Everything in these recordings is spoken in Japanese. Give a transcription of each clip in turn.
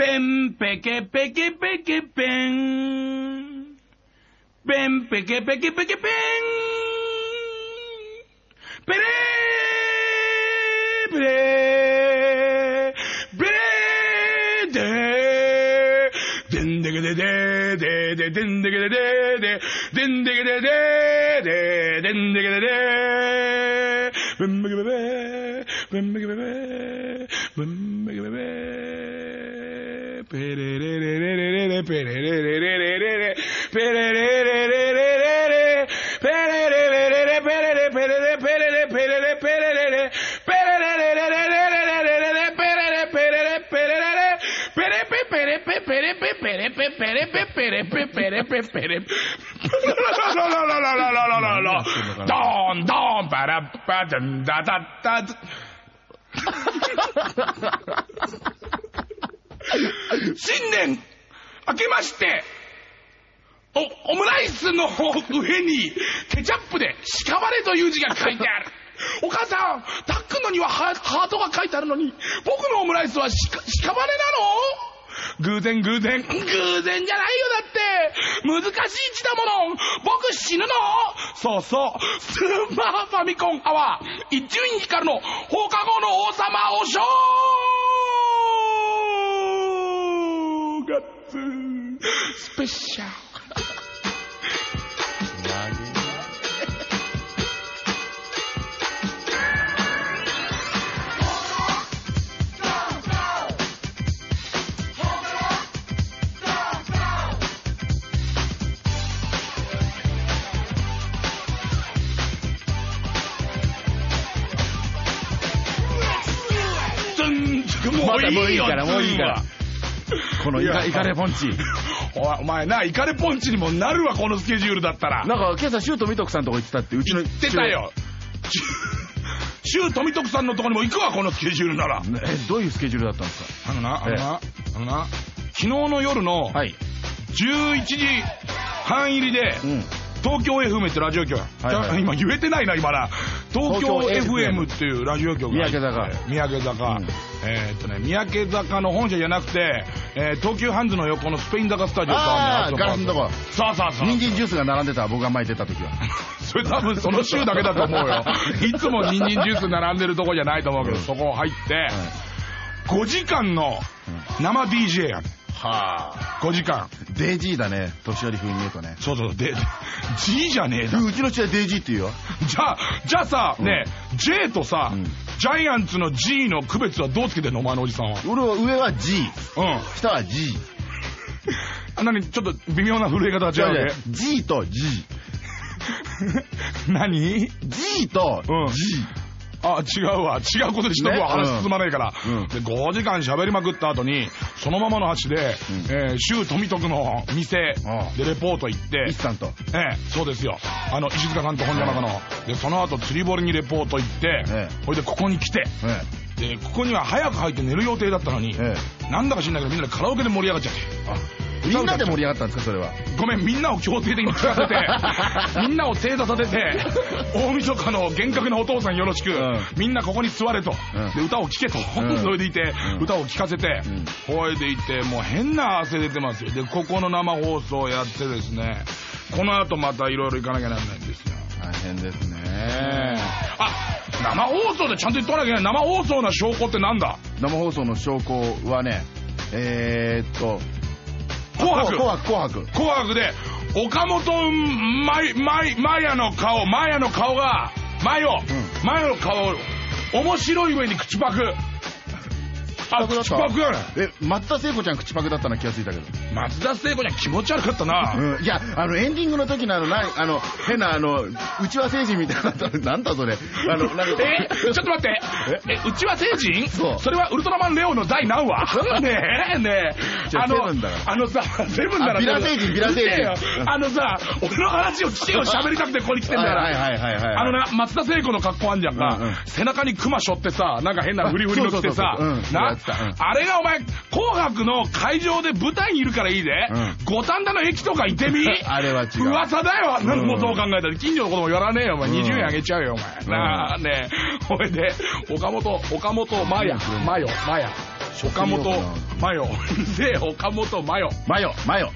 Pem peke peke peke peng. Pem peke peke peke peng. Pere pere pere de. Din dig de de de de din dig de de de din dig de de de din dig de de. Bim bim bim bim bim bim bim. Don, don, para, pa, da, da, da, da. 新年明けまして、お、オムライスの上にケチャップで屍という字が書いてある。お母さん、タックのにはハハートが書いてあるのに、僕のオムライスはしか屍なの？偶然偶然、偶然じゃないよだって。難しい字だもの僕死ぬの？そうそう、スーパーファミコンアワー、伊集院光の放課後の王様お正月スペシャル。もまういいよだもういいからもういいからこのイカイカレポンチ。お前な、イカレポンチにもなるわ、このスケジュールだったら。なんか今朝シュートミトクさんとこ行ってたって、うちの。言ってたよ。シュー富徳さんのとこにも行くわ、このスケジュールなら。え、どういうスケジュールだったんですか？あのな、あのな、あのな、昨日の夜のはい。11時半入りで、うん。東京 FM ってラジオ局、はいはい今言えてないな、今な。東京 FM っていうラジオ局が三宅坂三宅坂。うんえーっとね、三宅坂の本社じゃなくて、えー東急ハンズの横のスペイン坂スタジオさんあーガラスのとこそうそうそう。人参ジュースが並んでた僕が巻いてた時は。それ多分その週だけだと思うよ。いつも人参ジュース並んでるとこじゃないと思うけど、そこ入って、5時間の生 DJ やね。はあ。5時間。デイジーだね。年寄り風に言うとね。そうそう、で、G じゃねえだ。うちの父はデイジーって言うよ。じゃあ、じゃあさ、ねえ、J とさ、うんジャイアンツの G の区別はどうつけてんのお前のおじさんは。俺は上は G。うん。下は G。あ、なに、ちょっと微妙な震え方が違うね。G と G。何？G とうん G。あ、違うわ。違うことにしとくわ。ね話進まないから。うんで、5時間喋りまくった後に、そのままの足で、うんえー、周富徳の店でレポート行って、イスさんと。ええ、そうですよ。あの、石塚さんと本邪魔の。で、その後釣り堀にレポート行って、ええほいでここに来て、えで、ここには早く入って寝る予定だったのに、えなんだか知んないけどみんなでカラオケで盛り上がっちゃって。え。みんなで盛り上がったんですか、それは。ごめん、みんなを強制的に聞かせて、みんなを正座させて、大晦日の厳格なお父さんよろしく、うん。みんなここに座れと、うん。で歌を聴けと、うん。それでいて、うん。歌を聴かせて、うん。ほいでいて、もう変な汗出てますよ。で、ここの生放送やってですね、この後またいろいろ行かなきゃならないんですよ。大変ですね。あ、生放送でちゃんと言っとかなきゃいけない。生放送な証拠ってなんだ？生放送の証拠はね、えーっと、紅白紅白、紅白。紅白で、岡本まい、まい、まやの顔、まやの顔が、まよ、うまやの顔、面白い上に口パク。パクだった。口パクやね。え、松田聖子ちゃん口パクだったな気がついたけど。松田聖子ちゃん気持ち悪かったな。うん。いや、あの、エンディングの時のあの、なあの、変なあの、うちは成人みたいな、なんだそれ。あの、なんか、えちょっと待って。え、うちは成人？そう。れはウルトラマンレオの第何話？ねえ、ねえ。ああのあのさ、セブンだらあビラ星人ビラ星人。あのさ、俺の話を聞けよ、喋りたくてここに来てんだから。はいはいはいはいはい。あのな、松田聖子の格好あんじゃんか、うんうん。背中にクマ背負ってさ、なんか変なフリフリの着てさな？やってたうん、あれがお前、紅白の会場で舞台にいるからいいでうん、五反田の駅とか行ってみ？あれは違う噂だよ、あんなのことを考えたら。近所のことも言わねえよ、お前。うん20円あげちゃうよ、お前。なあ、ねえ。ほいで、岡本、岡本、マヤ、マヨ、マヤ。岡本マヨ。で、岡本マヨ。マヨ、マヨ。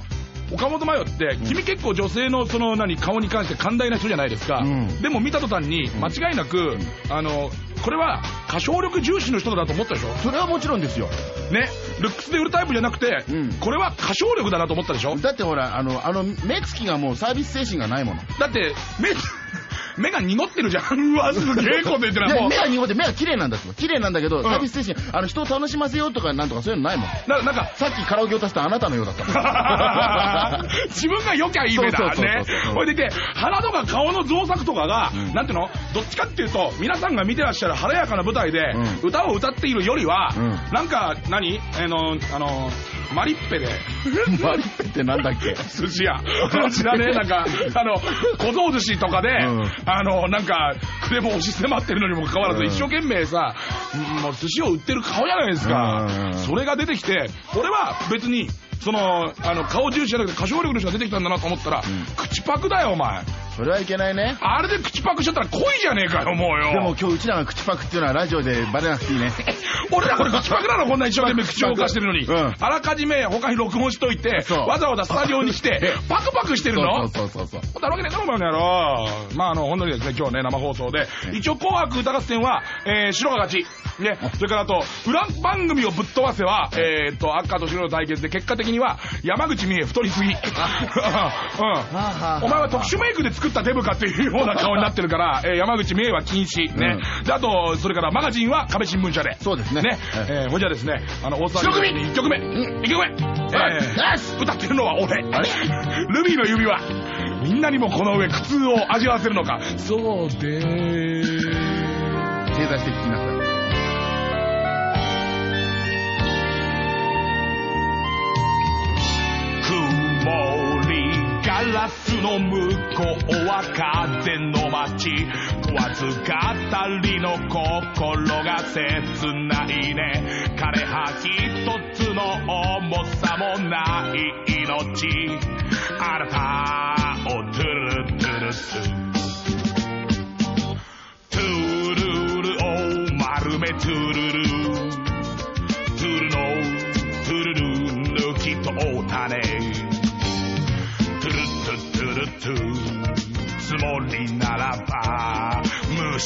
岡本マヨって、君結構女性のその何顔に関して寛大な人じゃないですか、うんでも見た途端に間違いなく、あのこれは歌唱力重視の人だと思ったでしょ？それはもちろんですよ。ね？ルックスで売るタイプじゃなくて、うんこれは歌唱力だなと思ったでしょ？だってほら、あの、あの、目つきがもうサービス精神がないもの。だって目 目が濁ってるじゃん。うわすげえこと言ってなもう。目が濁って目が綺麗なんだって。綺麗なんだけど、ん。サービス精神、あの、人を楽しませようとかなんとかそういうのないもん。ななんかさっきカラオケを歌ったあなたのようだったもん。自分が良きゃいい目だね。ほいでいて、鼻とか顔の造作とかが、うん。なんていうの？どっちかっていうと、皆さんが見てらっしゃる晴れやかな舞台で、う歌を歌っているよりは、うん。なんか、何？あの、あの、マリッペで、マリッペってなんだっけ？寿司屋。知らねえなんか、あの、小僧寿司とかで、うんあの、なんか、クレーム押し迫ってるのにもかかわらず、うん一生懸命さ、もう寿司を売ってる顔じゃないですか。うんそれが出てきて、俺は別に、その、あの、顔重視じゃなくて歌唱力の人が出てきたんだなと思ったら、ん口パクだよ、お前。それはいけないね。あれで口パクしちゃったら恋じゃねえかよ、もうよ。でも今日うちらが口パクっていうのはラジオでバレなくていいね。俺らこれ口パクなのこんな一生懸命口を動かしてるのに。うんあらかじめ他に録音しといて、わざわざスタジオにして、パクパクしてるの？そうそうそうそう。そんなわけねえだろ、お前の野郎。まあ、あの、本当にですね、今日ね、生放送で、一応、紅白歌合戦は、えー、白が勝ち。ね、それからあと、裏番組をぶっ飛ばせは、えーっと、赤と白の対決で、結果的には、山口美恵太りすぎ。うん。お前は特殊メイクで作ったデブかっていうような顔になってるから、えー山口美恵は禁止。ね。で、あと、それからマガジンは壁新聞社で。そうですねね。はいえー、ほんじゃですね、あの、大沢一組1曲目。1曲目。えー、歌ってるのは俺。ルビーの指輪。みんなにもこの上苦痛を味わわせるのか。そうで。正座して聞きなさい。曇りガラスの向こうは風の街わずかたりの心が切ないね枯葉一つの重さもない命。あなたをトゥルトゥルトゥトゥルルを丸めトゥルルトゥルのトゥルル抜き取ったね。トゥルトゥトゥルトゥつもりならば蒸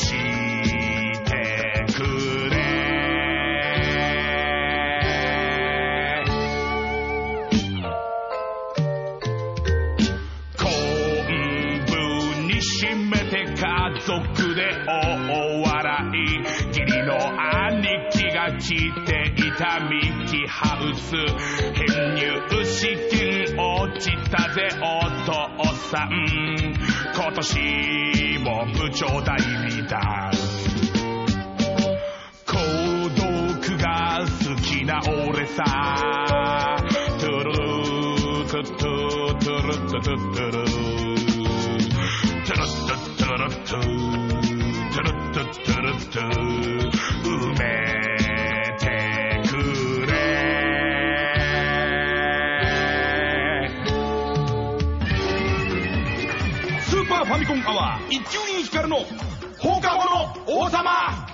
たミキハウス。編入試験落ちたぜお父さん。今年も部長代理だ孤独が好きな俺さ。トゥルルトゥトゥトゥルトゥトゥトゥルトゥルトゥトゥルトゥ。トゥルトゥトゥルトゥ。ァミコンアワー一級に光るの放課後の王様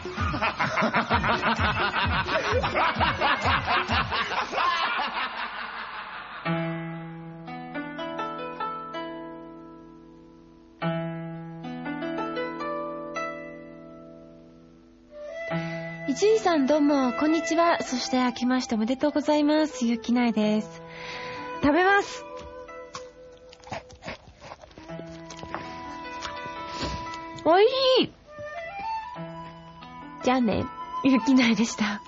伊集院さんどうも、こんにちは。そして明けましておめでとうございます。ゆうきないです。食べます。おいしいじゃあね、ゆうきないでした。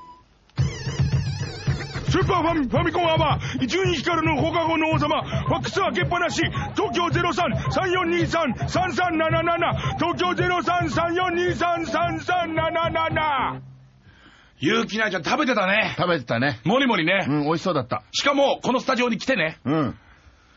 スーパーファミファミコンアワー伊集院光の放課後の王様ファックス開けっぱなし東京0334233377東京0334233377ゆうきなちゃん食べてたね食べてたね。もりもりね、うん、美味しそうだった。しかもこのスタジオに来てねうん。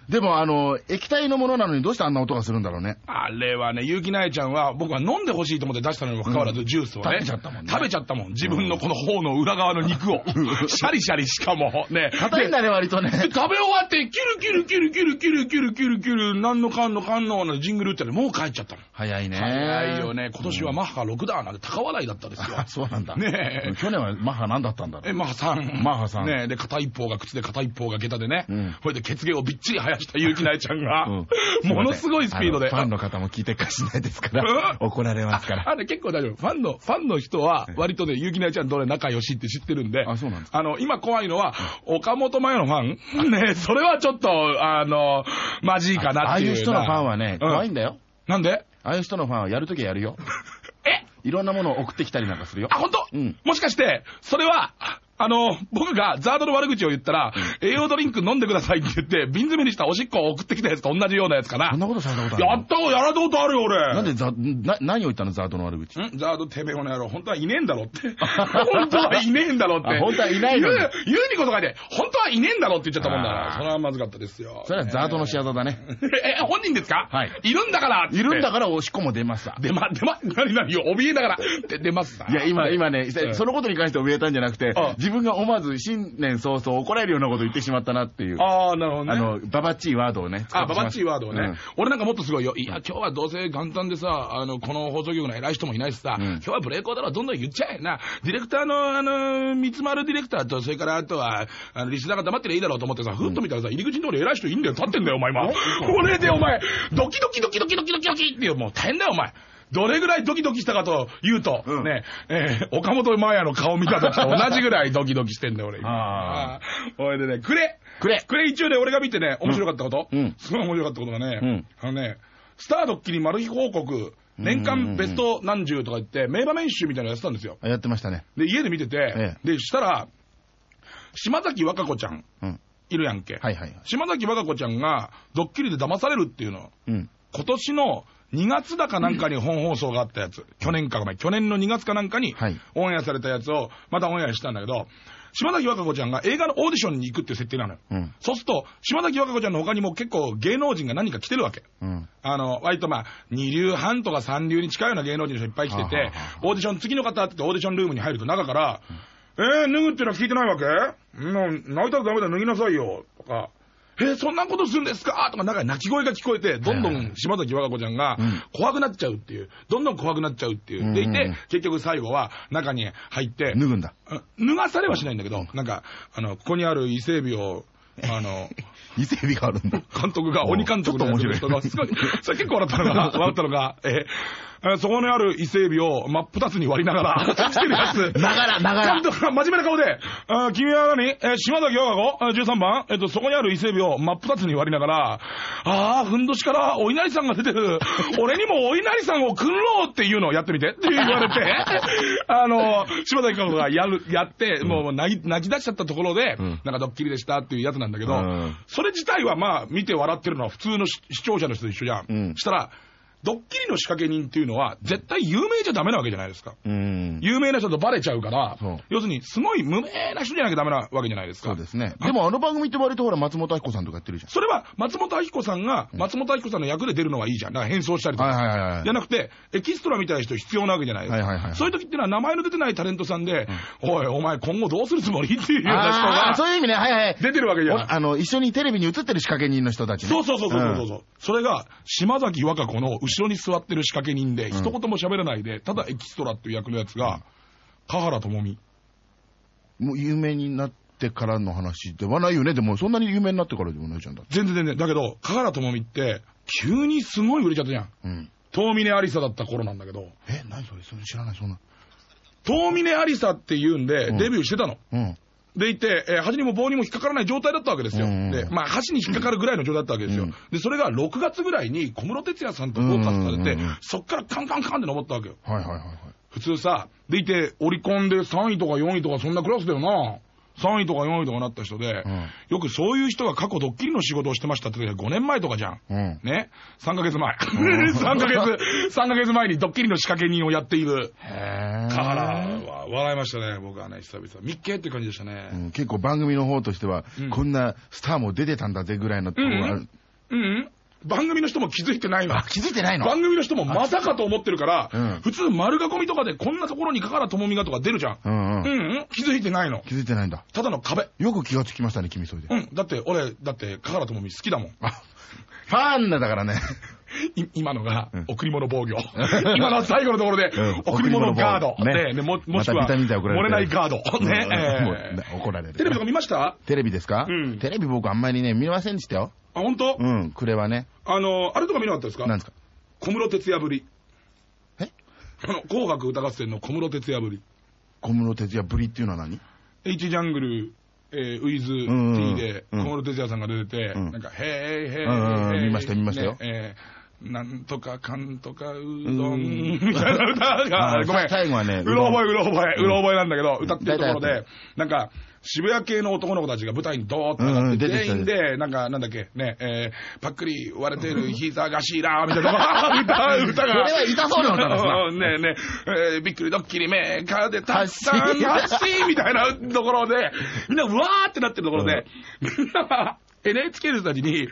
でも、あの、液体のものなのにどうしてあんな音がするんだろうね。あれはね、結城奈ちゃんは、僕は飲んでほしいと思って出したのにもかかわらず、ジュースをね。食べちゃったもんね食べちゃったもん。自分のこの方の裏側の肉を。シャリシャリしかも。ね。硬いんだね、割とね。で食べ終わって、キルキルキルキルキルキルキルキル、なんのかんのかんののジングルってね、もう帰っちゃったの。早いね。早いよね。今年はマッハ6だなんて高笑いだったですよあ。そうなんだ。ねえ去年はマッハ何だったんだろえ、う。マッハさん。マッハさんねで、片一方が靴で片一方が下駄でね。うんこれで血芸をびっちり生やした結城奈ちゃんが、うん ものすごいスピードで。ファンの方も聞いてっかしないですか うんら、怒られますから。あれ結構大丈夫。ファンの、ファンの人は、割とね、ゆうきなちゃんとね、仲良しって知ってるんで。あそうなんですかあの、今怖いのは、岡本真代のファンね、それはちょっと、あの、マジいかなっていう。ああいう人のファンはね、怖いんだ。だよ。なんで？ああいう人のファンはやるときはやるよ。え？いろんなものを送ってきたりなんかするよあ、。本当、うんもしかして、それは、あの、僕がザードの悪口を言ったら、栄養ドリンク飲んでくださいって言って、瓶詰めにしたおしっこを送ってきたやつと同じようなやつかな。そんなことされたことあるやったこと、やられたことあるよ、俺。なんでザ、な、何を言ったのザードの悪口？ん？ザードてめえこの野郎、本当はいねえんだろって。本当はいねえんだろって。あ本当はいないのに言う、にこそ書いて、本当はいねえんだろって言っちゃったもんだから、それはまずかったですよ。それはザードの仕業だね。え、本人ですか？はいいるんだからいるんだからおしっこも出ました。出ま、出ま、何何よ、怯えながら、で出ますさいや、今、今ね、うんそのことに関して怯えたんじゃなくてあ、自分が思わず新年早々怒られるようなこと言ってしまったなっていう、ああ、なるほどね。あの、ババッチーワードをね。あ、ババッチーワードをね、うん俺なんかもっとすごいよ。いや、今日はどうせ元旦でさ、あの、この放送局の偉い人もいないしさ、うん今日はブレイクだろ、どんどん言っちゃえな。ディレクターの、あの、三つ丸ディレクターと、それからあとは、あの、リスナーが黙ってりゃいいだろうと思ってさ、ふっと見たらさ、入り口のところ偉い人いいんだよ。立ってんだよ、お前今。これでお前、ドキドキドキドキドキドキドキっていう、もう大変だよ、お前。どれぐらいドキドキしたかと言うと、うんね、えー岡本真也の顔見た時と同じぐらいドキドキしてんだよ、俺今。ああー おいでね、くれくれこれ一応ね、俺が見てね、面白かったこと、うんすごい面白かったことがね、うんあのね、スタードッキリマル秘報告、年間ベスト何十とか言って、名場面集みたいなのやってたんですよ。やってましたね。で、家で見てて、えで、したら、島崎和歌子ちゃん、うん。いるやんけ。はいはいはい。島崎和歌子ちゃんが、ドッキリで騙されるっていうの、うん。今年の2月だかなんかに本放送があったやつ、去年かごめん、去年の2月かなんかにはいオンエアされたやつを、またオンエアしたんだけど、島崎和歌子ちゃんが映画のオーディションに行くっていう設定なのよ。うん。そうすると、島崎和歌子ちゃんの他にも結構芸能人が何か来てるわけ。うん。あの、割とまあ、二流半とか三流に近いような芸能人の人いっぱい来ててオーディション、次の方って言ってオーディションルームに入ると中から、えー、脱ぐってのは聞いてないわけ？うん、泣いたらダメだ、脱ぎなさいよ。とか、えー、そんなことするんですか？とか、なんか泣き声が聞こえて、どんどん島崎和歌子ちゃんがうん怖くなっちゃうっていう、どんどん怖くなっちゃうっていう。でいて結局最後は中に入って、脱ぐんだ。脱がされはしないんだけど、なんか、あの、ここにある伊勢海老を、あの、伊勢海老があるんだ。監督が、鬼監督の人が、すごい、それ結構笑ったのが、笑ったのが、えーえーそこにある伊勢海老を真っ二つに割りながら、してるやつ。ながら、ながら監。督が真面目な顔で、あー君は何？えー島崎和歌子あー ?13 番？えっと、そこにある伊勢海老を真っ二つに割りながら、ああ、ふんどしからお稲荷さんが出てる。俺にもお稲荷さんをくんろうっていうのをやってみてって言われて、あの、島崎和歌子がやる、やって、もう泣き泣き出しちゃったところで、うんなんかドッキリでしたっていうやつなんだけど、うんそれ自体はまあ見て笑ってるのは普通の視視聴者の人と一緒じゃん。うんしたら、ドッキリの仕掛け人っていうのは絶対有名じゃダメなわけじゃないですか。うん。有名な人とバレちゃうから要するにすごい無名な人じゃなきゃダメなわけじゃないですか。そうですね。でもあの番組って割とほら松本明子さんとかやってるじそれは松本明子さんが、松本明子さんの役で出るのはいいじゃん。だから変装したりとか。はいはいはいじゃ。なくて、エキストラみたいな人必要なわけじゃないですか。はいはいはいそういう時っていうのは名前の出てないタレントさんで、おい、お前今後どうするつもりっていうような人ああ、がそういう意味ね。はいはい。出てるわけじゃん。おあの、一緒にテレビに映ってる仕掛け人の人たちね。そうそうそうそうそうそう、それが、島崎和歌子の後ろに座ってる仕掛け人で、一言も喋らないで、ただエキストラっていう役のやつが、香原朋美。もう有名になってからの話ではないよね。でもそんなに有名になってからでもないじゃんだって。全然全然。だけど、香原朋美って、急にすごい売れちゃったじゃん。うん。遠峰ありさだった頃なんだけど、え、何それ？それ知らない、そんな。遠峰ありさっていうんで、うんデビューしてたの。うん。でいて、えー端にも棒にも引っかからない状態だったわけですよ。で、まあ、箸に引っかかるぐらいの状態だったわけですよ。うんで、それが6月ぐらいに小室哲哉さんとフォーカスされて、そっからカンカンカンって登ったわけよ。はいはいはいはい。普通さ、でいて、オリコンで3位とか4位とかそんなクラスだよな。3位とか4位とかなった人で、うんよくそういう人が過去ドッキリの仕事をしてましたって時は5年前とかじゃん。うん。ね ?3 ヶ月前。3ヶ月、3ヶ月前にドッキリの仕掛け人をやっている。へ香原は笑いましたね、僕はね、久々。ミッケって感じでしたね。うん結構番組の方としては、うんこんなスターも出てたんだぜぐらいのところがある。うんうん。番組の人も気づいてないの。あ、気づいてないの？番組の人もまさかと思ってるから、うん普通丸囲みとかでこんなところにかからともみがとか出るじゃん。うんうん。うんうん。気づいてないの。気づいてないんだ。ただの壁。よく気がつきましたね、君それで。うん。だって俺、だって、かからともみ好きだもん。あ、ファンだだからね。い今のがうん、贈り物防御。今の最後のところでうん、贈り物ガード。ね。ね。ももしくは、漏れないガード。ね。怒られる。テレビとか見ました？あ、テレビですか？うん。テレビ僕あんまりね、見ませんでしたよ。本当？うん、クレはね。あの、あれとか見なかったですか？なんですか？小室哲哉ぶり。え？あの、紅白歌合戦の小室哲哉ぶり。小室哲哉ぶりっていうのは何？H ジャングル、えー、ウィズ、T で、うん。小室哲哉さんが出てて、うん。なんか、へーへーへー見ました見ましたよ。ねえーなんとかかんとかうどうん。ん、みたいな歌が、あごめん。最後はねうろ覚え、うろ覚え、うろ覚えなんだけど、歌ってるところで、なんか、渋谷系の男の子たちが舞台にドーッと上がって、全員で、なんか、なんだっけ、ね、えー、パックリ割れてる膝頭、みたいな 歌、歌が。それは痛そうな歌です ねえねえ、えーびっくりドッキリメーカーでたくさん発信みたいなところで、みんなうわーってなってるところで、みんなが NHK の人たちに、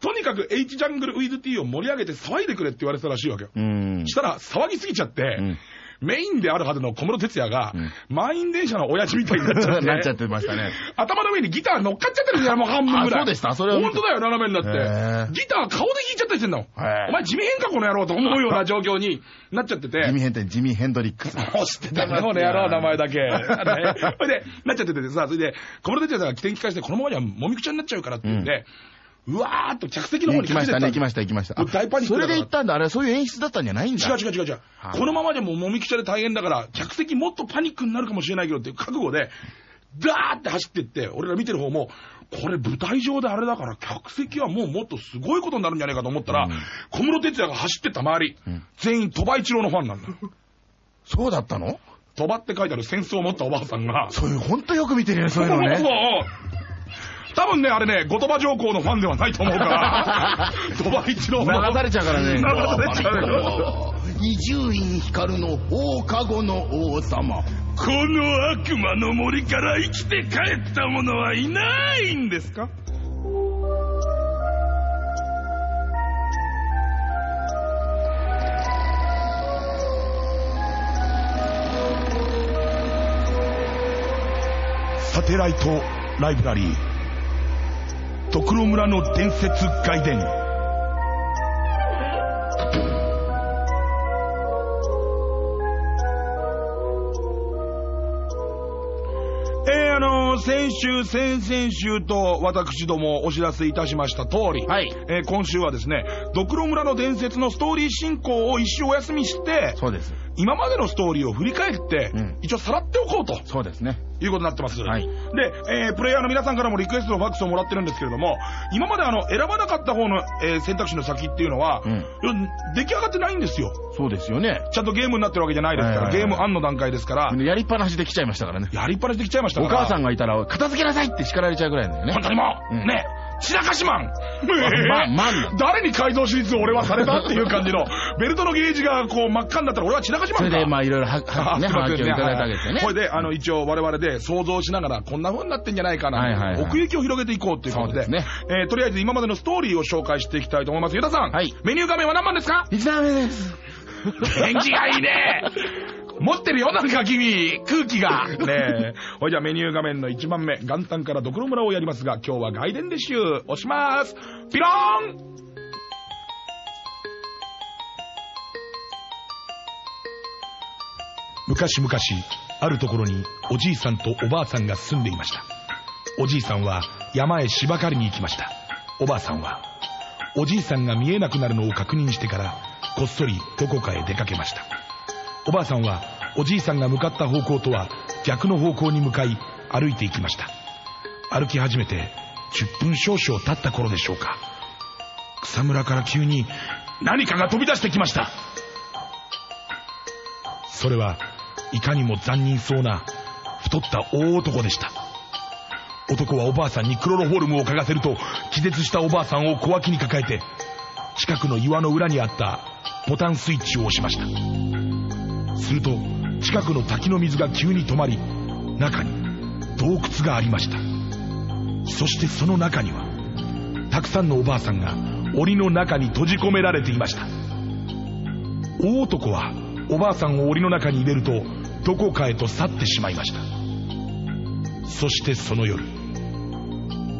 とにかく H ジャングルウィズ T を盛り上げて騒いでくれって言われてたらしいわけよ。うん。したら騒ぎすぎちゃって、んメインであるはずの小室哲哉が、うん満員電車の親父みたいになっちゃって、なっちゃってましたね。頭の上にギター乗っかっちゃってるじゃん、もう半分ぐらい。あそうでしたそれは本当だよ、斜めになって。ギター顔で弾いちゃったりしてんの。お前地味変か、この野郎と思うような状況に なっちゃってて。ジミヘンってジミヘンドリックス。もう知ってたね、この野郎、名前だけ。それで、なっちゃっててさ、それで、小室哲哉さんが起点聞かして、このままじゃもみくちゃになっちゃうからって言うんで、うわーっと客席の方行きましたね、行きました、行きました。あ大パニックそれで行ったんだ。あれ、そういう演出だったんじゃないんだ。違う違う違う違う。はいこのままでももみくちゃで大変だから、客席もっとパニックになるかもしれないけどっていう覚悟で、ダーって走ってって、俺ら見てる方も、これ舞台上であれだから、客席はもうもっとすごいことになるんじゃないかと思ったら、うん小室哲哉が走ってった周り、うん全員鳥羽一郎のファンなんだ。そうだったの？鳥羽って書いてある扇子を持ったおばあさんが、そういう、ほんとよく見てるよ、そういうのね。そう多分ね、あれね、後鳥羽上皇のファンではないと思うから、鳥羽一郎流の。されちゃうからね。流されちゃうよ。二十院光の放課後の王様。この悪魔の森から生きて帰った者はいないんですか？サテライトライブラリードクロ村の伝説外伝えー、あのー先週、先々週と私どもお知らせいたしました通り、はいえー今週はですね、ドクロ村の伝説のストーリー進行を一周お休みして、そうです。今までのストーリーを振り返って、うん一応さらっておこうとそうですね。いうことになってます。はいで、えープレイヤーの皆さんからもリクエストのファックスをもらってるんですけれども、今まであの、選ばなかった方の、えー選択肢の先っていうのは、うん出来上がってないんですよ。そうですよね。ちゃんとゲームになってるわけじゃないですから、ゲーム案の段階ですから、やりっぱなしで来ちゃいましたからね。やりっぱなしできちゃいましたおから。母さんがいたら、片付けなさいって叱られちゃうぐらいだよね本。当にもう、うんね、散らかしマン。まマンだ誰に改造手術を俺はされたっていう感じの、ベルトのゲージがこう真っ赤になったら俺は散らかしマンか。それで、まあ、いろいろは、はね、反響いただいたわけですよね。これで、あの、一応我々で想像しながら、こんな風になってんじゃないかな、はいはいはい。奥行きを広げていこうっていうことで、ですえーとりあえず今までのストーリーを紹介していきたいと思います。ゆたさん、はい。メニュー画面は何番ですか？一段目です。返事がいいね持ってるよ、なんか君空気が ねえ。ほいじゃあメニュー画面の1番目、元旦からドクロ村をやりますが、今日は外伝で集。押します。ピローン昔々、あるところにおじいさんとおばあさんが住んでいました。おじいさんは山へ芝刈りに行きました。おばあさんは、おじいさんが見えなくなるのを確認してから、こっそりどこかへ出かけました。おばあさんは、おじいさんが向かった方向とは逆の方向に向かい、歩いていきました。歩き始めて、10分少々経った頃でしょうか。草むらから急に何かが飛び出してきました。それは、いかにも残忍そうな、太った大男でした。男はおばあさんにクロロフォルムを嗅がせると、気絶したおばあさんを小脇に抱えて、近くの岩の裏にあったボタンスイッチを押しました。すると、近くの滝の水が急に止まり中に洞窟がありました。そしてその中にはたくさんのおばあさんが檻の中に閉じ込められていました。大男はおばあさんを檻の中に入れるとどこかへと去ってしまいました。そしてその夜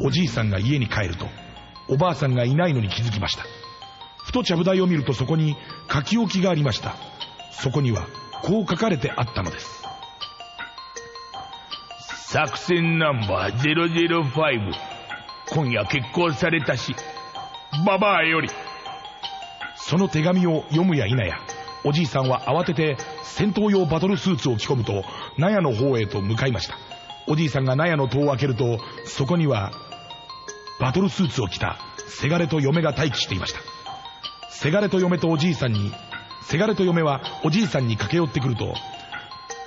おじいさんが家に帰るとおばあさんがいないのに気づきました。ふとちゃぶ台を見るとそこに書き置きがありました。そこにはこう書かれてあったのです。作戦ナンバー005今夜結婚されたしババアより。その手紙を読むや否やおじいさんは慌てて戦闘用バトルスーツを着込むと納屋の方へと向かいました。おじいさんが納屋の戸を開けるとそこにはバトルスーツを着たせがれと嫁が待機していました。せがれと嫁とおじいさんにせがれと嫁はおじいさんに駆け寄ってくると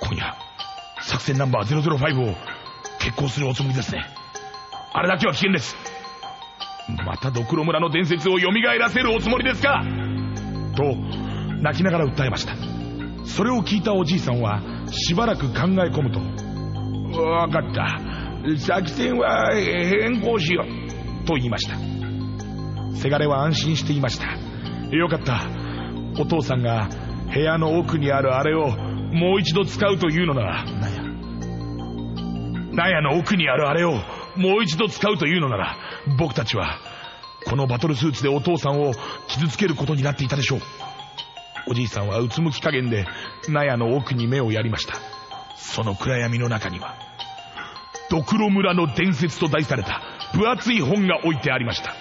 今夜作戦ナンバー005を決行するおつもりですね。あれだけは危険です。またドクロ村の伝説を蘇らせるおつもりですか？と泣きながら訴えました。それを聞いたおじいさんはしばらく考え込むと分かった。作戦は変更しよう。と言いました。せがれは安心していました。よかった。お父さんが部屋の奥にあるあれをもう一度使うというのなら。納屋の奥にあるあれをもう一度使うというのなら僕たちはこのバトルスーツでお父さんを傷つけることになっていたでしょう。おじいさんはうつむき加減で納屋の奥に目をやりました。その暗闇の中にはドクロ村の伝説と題された分厚い本が置いてありました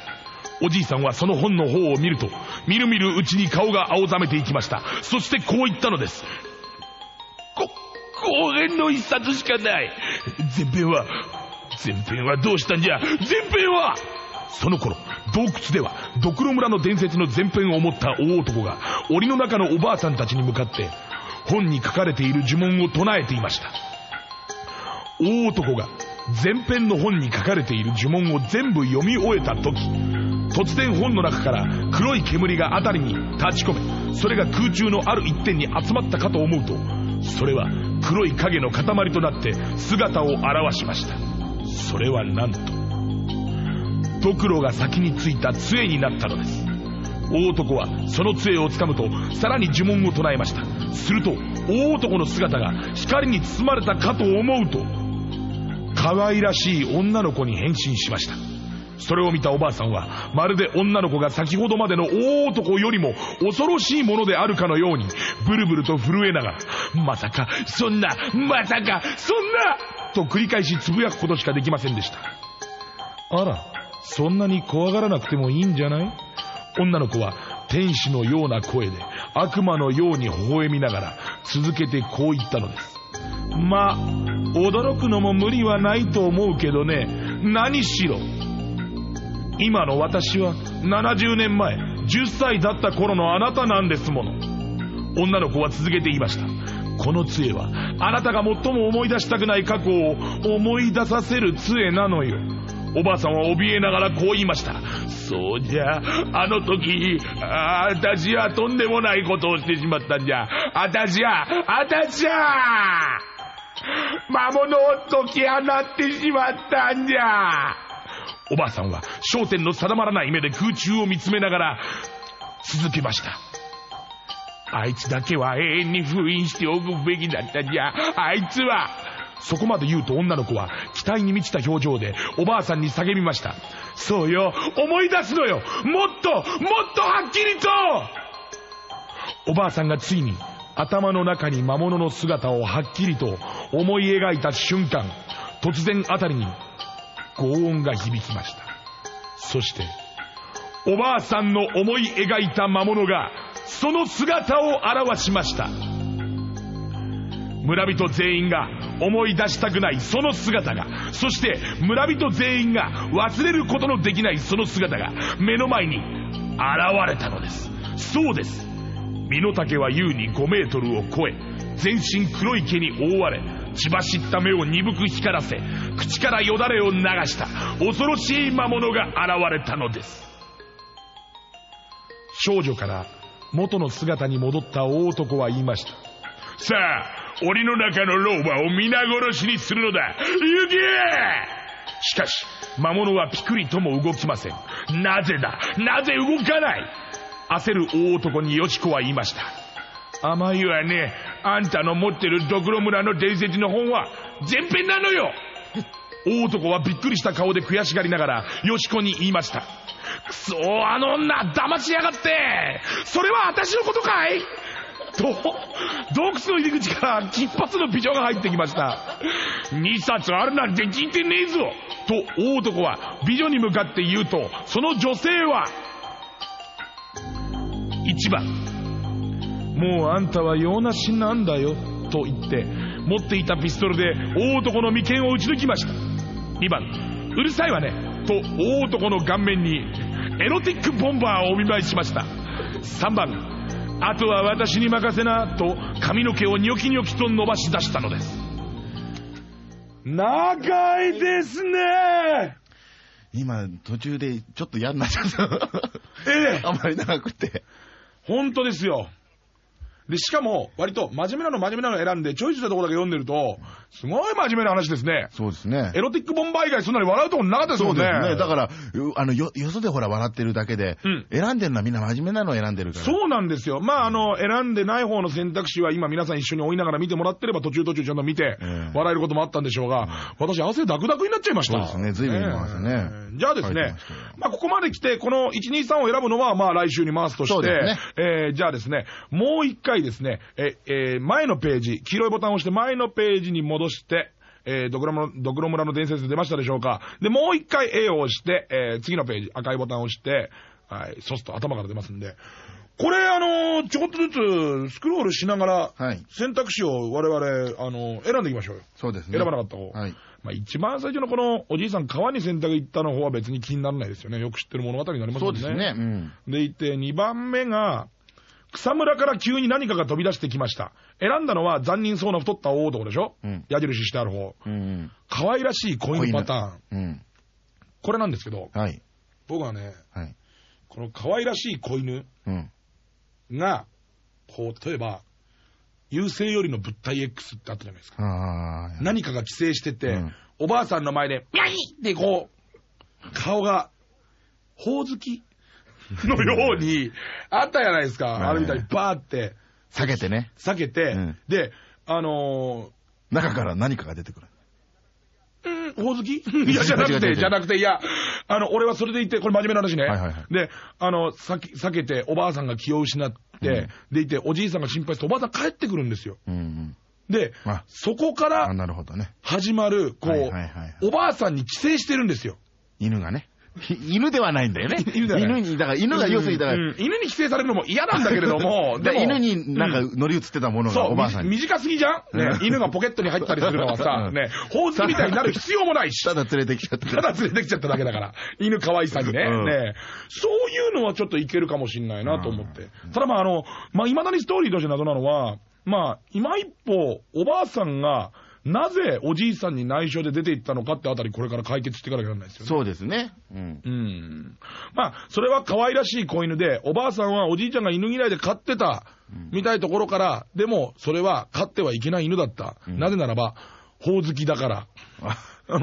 おじいさんはその本の方を見るとみるみるうちに顔が青ざめていきました。そしてこう言ったのです。こ後編の一冊しかない。前編は前編はどうしたんじゃ？前編はその頃洞窟ではドクロ村の伝説の前編を持った大男が檻の中のおばあさんたちに向かって本に書かれている呪文を唱えていました。大男が前編の本に書かれている呪文を全部読み終えた時突然本の中から黒い煙が辺りに立ち込めそれが空中のある一点に集まったかと思うとそれは黒い影の塊となって姿を現しました。それはなんとドクロが先についた杖になったのです。大男はその杖をつかむとさらに呪文を唱えました。すると大男の姿が光に包まれたかと思うと可愛らしい女の子に変身しました。それを見たおばあさんはまるで女の子が先ほどまでの大男よりも恐ろしいものであるかのようにブルブルと震えながらまさかそんなまさかそんなと繰り返しつぶやくことしかできませんでした。あらそんなに怖がらなくてもいいんじゃない？女の子は天使のような声で悪魔のように微笑みながら続けてこう言ったのです。まあ驚くのも無理はないと思うけどね。何しろ今の私は70年前10歳だった頃のあなたなんですもの。女の子は続けて言いました。この杖はあなたが最も思い出したくない過去を思い出させる杖なのよ。おばあさんは怯えながらこう言いました。そうじゃあの時あ私はとんでもないことをしてしまったんじゃ。私は私は魔物を解き放ってしまったんじゃ。おばあさんは焦点の定まらない目で空中を見つめながら続けました。あいつだけは永遠に封印しておくべきだったじゃ。あいつはそこまで言うと女の子は期待に満ちた表情でおばあさんに叫びました。そうよ思い出すのよ。もっともっとはっきりと。おばあさんがついに頭の中に魔物の姿をはっきりと思い描いた瞬間突然あたりに轟音が響きました。そしておばあさんの思い描いた魔物がその姿を現しました。村人全員が思い出したくないその姿が。そして村人全員が忘れることのできないその姿が目の前に現れたのです。そうです。身の丈は優に5メートルを超え全身黒い毛に覆われ血走った目を鈍く光らせ口からよだれを流した恐ろしい魔物が現れたのです。少女から元の姿に戻った大男は言いました。さあ檻の中の老婆を皆殺しにするのだ。行け!しかし魔物はピクリとも動きません。なぜだ?なぜ動かない?焦る大男によしこは言いました。甘いわね。あんたの持ってるドクロ村の伝説の本は全編なのよ。大男はびっくりした顔で悔しがりながらよしこに言いました。くそあの女騙しやがって。それは私のことかい。と洞窟の入り口から金髪の美女が入ってきました。2冊あるなんて聞いてねえぞ。と大男は美女に向かって言うとその女性は1番。もうあんたは用なしなんだよと言って持っていたピストルで大男の眉間を撃ち抜きました。2番うるさいわねと大男の顔面にエロティックボンバーをお見舞いしました。3番あとは私に任せなと髪の毛をニョキニョキと伸ばし出したのです。長いですね。今、途中でちょっと嫌になっちゃった。ええ。あまり長くて。本当ですよでしかも割と真面目なの真面目なの選んでちょいちょいところだけ読んでるとすごい真面目な話ですねそうですねエ。ロティックボンバー以外そんなに笑うとこなかったですもねそうんですね。だから、うあの、よ、よそでほら笑ってるだけで、うん選んでるのはみんな真面目なのを選んでるから。そうなんですよ。まあ、あの、選んでない方の選択肢は今皆さん一緒に追いながら見てもらってれば途中途中ちゃんと見てええ笑えることもあったんでしょうが、私汗ダクダクになっちゃいました。そうですね随分見ますねええじゃあですねまあ、ここまで来て、この1、2、3を選ぶのは、まあ、来週に回すとして、ねえーじゃあですね、もう一回ですね、ええー前のページ、黄色いボタンを押して前のページに戻して、えー、ドクロ村ドクロ村の伝説出ましたでしょうか。で、もう一回 A を押して、えー次のページ、赤いボタンを押して、はい、そうすると頭から出ますんで、これ、あのちょこっとずつスクロールしながら、はい選択肢を我々、あの選んでいきましょうよ。そうですね。選ばなかった方。はい。まあ、一番最初のこのおじいさん川に洗濯行ったの方は別に気にならないですよね。よく知ってる物語になりますもね。そうんですね。うん。でいて、2番目が、草むらから急に何かが飛び出してきました。選んだのは残忍そうな太った大男でしょ、うん矢印してある方。うん可愛らしい子犬パターン。うん。うん。これなんですけど、はい。僕はね、はい。この可愛らしい子犬うん。が、こう、例えば、優勢よりの物体 X ってあったじゃないですか。何かが寄生してて、うんおばあさんの前で、ミャイってこう、顔が、ほおずき のように、あったじゃないですか。うんあれみたいにバーって避けてね。避けて、うんで、あの中から何かが出てくる。ー、うん、ほおずき？いや、じゃなくて、じゃなくて、いや、あの、俺はそれで言って、これ真面目な話ね。はいはいはいで、あの、避け避けて、おばあさんが気を失って、でいて、おじいさんが心配して、おばあさん帰ってくるんですよ。うんうん。であ、そこかあ、らなるほどね。始まる、こう、おばあさんに寄生してるんですよ。犬がね。犬ではないんだよね。犬に、だから犬が要するに、だから、うん犬に寄生されるのも嫌なんだけれども、でも犬になんか乗り移ってたものそう、がおばあさんに。み短すぎじゃん、ねう、ん犬がポケットに入ったりするのはさ、うんね、ほおずきみたいになる必要もないし。ただ 連れてきちゃった。ただ連れてきちゃっただけだから。犬可愛さにね。うんねそういうのはちょっといけるかもしんないなと思って。ただまああの、まあ未だにストーリーとして謎なのは、まあ今一歩、おばあさんが、なぜおじいさんに内緒で出て行ったのかってあたりこれから解決していかなきゃならないですよね。そうですね。うん。うん。まあ、それは可愛らしい子犬で、おばあさんはおじいちゃんが犬嫌いで飼ってた、みたいところから、でも、それは飼ってはいけない犬だった。なぜならば、ほおずきだから。うん。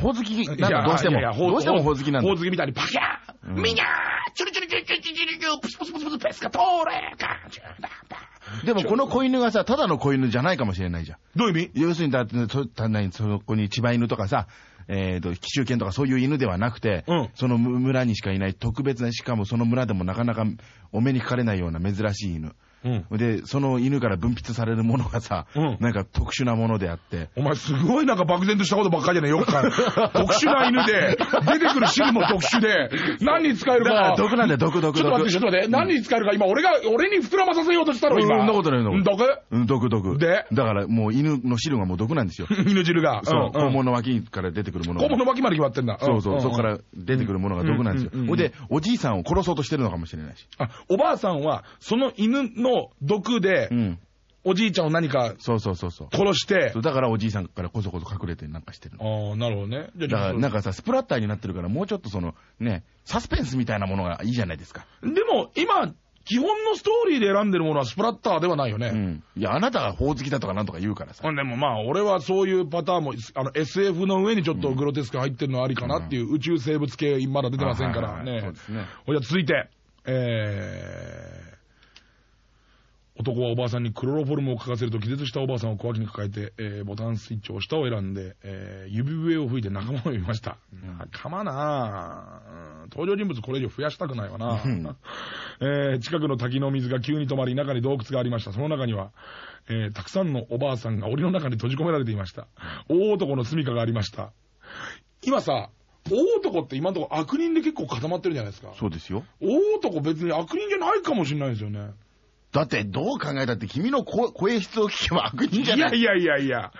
ほおずき、なんかどうしても、いやいやどうしてもほおずきなんだほお。ずきみたいにパキャー、うんミニャーチュルチュルチュルチュルチュルチュルプスプスプスプスペスカトーレカンチューダパでもこの子犬がさ、ただの子犬じゃないかもしれないじゃん。どういう意味？要するに、だって、そ、たなに、そこに柴犬とかさ、えっ、と、紀州犬とかそういう犬ではなくて、うんその村にしかいない特別な、しかもその村でもなかなかお目にかかれないような珍しい犬。うん。で、その犬から分泌されるものがさ、うんなんか特殊なものであって、お前すごいなんか漠然としたことばっかりじゃねえよ 特殊な犬で、出てくる汁も特殊で、何に使えるだか。毒なんだよ、毒毒ちょっと待って、ちょっと待って。何に使えるか今、俺が、俺に膨らまさせようとしたの、今。うんそんなことないそんなこと毒？うん、毒毒。で？だからもう犬の汁がもう毒なんですよ。犬汁が。そう、肛ん門の脇から出てくるものが。肛門の脇まで決まってんだ。そうそう、んそこか。ら出てくるものが毒なんですよ。ほいで、おじいさんを殺そうとしてるのかもしれないし。あ、おばあさんは、その犬の毒でう、ん。おじいちゃんを何かそうそうそうそう。殺してだからおじいさんからこそこそ隠れてなんかしてるの。ああ、なるほどね。だからなんか、かさ、スプラッターになってるからもうちょっとその、ね、サスペンスみたいなものがいいじゃないですか。でも、今、基本のストーリーで選んでるものはスプラッターではないよね。うん。いや、あなたが法好きだとかなんとか言うからさ。でもまあ、俺はそういうパターンも、あの、SF の上にちょっとグロテスク入ってるのありかなっていう、宇宙生物系まだ出てませんからはいはいはいそねうですね。じゃあ続いて、えー、男はおばあさんにクロロフォルムを書かせると気絶したおばあさんを小脇に抱えて、えーボタンスイッチを押したを選んで、えー指笛を吹いて仲間を呼びました。仲間なぁ、うん登場人物これ以上増やしたくないわな、えー近くの滝の水が急に止まり、中に洞窟がありました。その中には、えーたくさんのおばあさんが檻の中に閉じ込められていました。大男の住処がありました。今さ、大男って今のところ悪人で結構固まってるじゃないですか。そうですよ。大男別に悪人じゃないかもしれないですよね。だって、どう考えたって君の声質を聞けば悪人じゃないいやいやいやいや。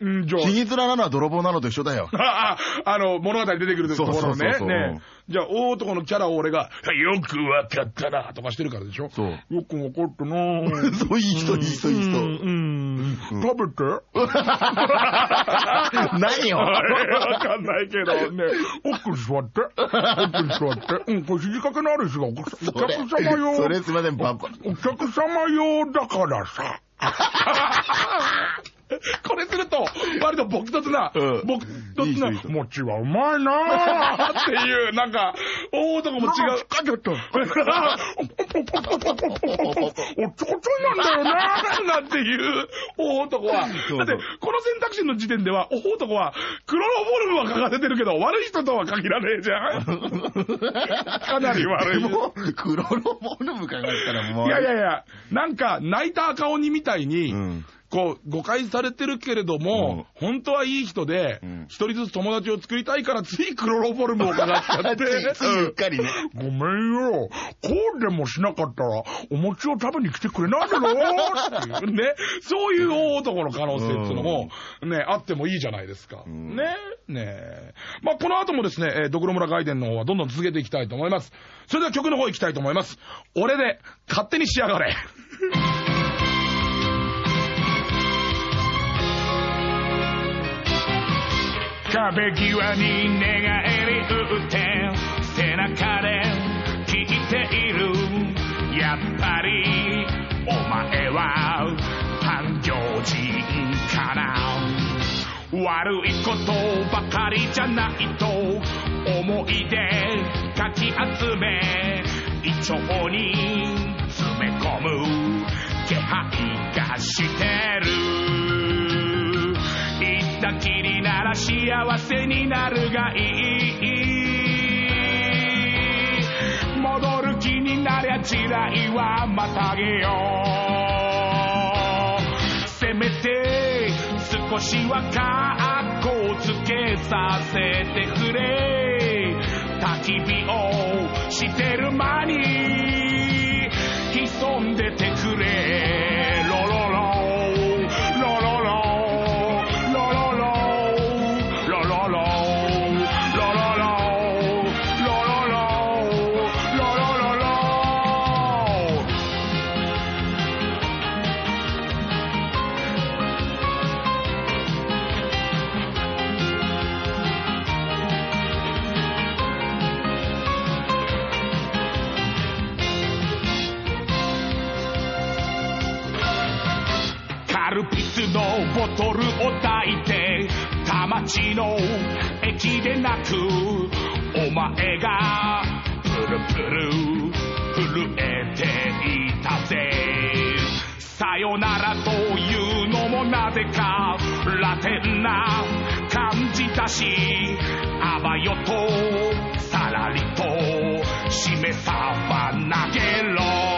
うん、じゃあ。チギズラなのは泥棒なのと一緒だよ。あ あ、あの、物語出てくるところね。ね。じゃあ、大男のキャラを俺が、よくわかったな、とかしてるからでしょそうよくわかったな そういい人、いい人、いい人。うん、うん。食べて？何よわかんないけどね。奥に座って？奥に座って？うん、これ肘掛けのある人がお客様用。それすいません、パパ。お客様用だからさ。これすると、割と朴突な、うん朴突ないい人いい人餅はうまいなー っていう、なんか、大男も違う。かけた。おっちょこちょいなんだよななんていう大男は。だって、この選択肢の時点では、大男は、クロロフォルムは書かせてるけど、悪い人とは限らねえじゃん。かなり悪い。もう、クロロボルム考えたらもう。いやいやいや、なんか、泣いた顔にみたいに、うんこう、誤解されてるけれども、本当はいい人でうん、一、人ずつ友達を作りたいから、ついクロロフォルムをかかっちゃって。ついうっかりね。ごめんよ。こうでもしなかったら、お餅を食べに来てくれないだろっていうね。そういう大男の可能性っていうのも、ね、あってもいいじゃないですか。んね。ねまあ、この後もですね、えー、ドクロ村外伝の方はどんどん続けていきたいと思います。それでは曲の方行きたいと思います。俺で、勝手に仕上がれ。壁際に寝返り打って背中で聞いている。やっぱりお前は誕生人かな。悪いことばかりじゃないと思い出かき集め胃腸に詰め込む気配がしてる。行ったきりなら幸せになるがいい戻る気になりゃ地雷はまたげよう。せめて少しはカッコつけさせてくれ。焚き火をしてる間に町の駅で泣くお前がプルプル震えていたぜ。さよならというのもなぜかラテンな感じだしあばよとさらりとしめさば投げろ。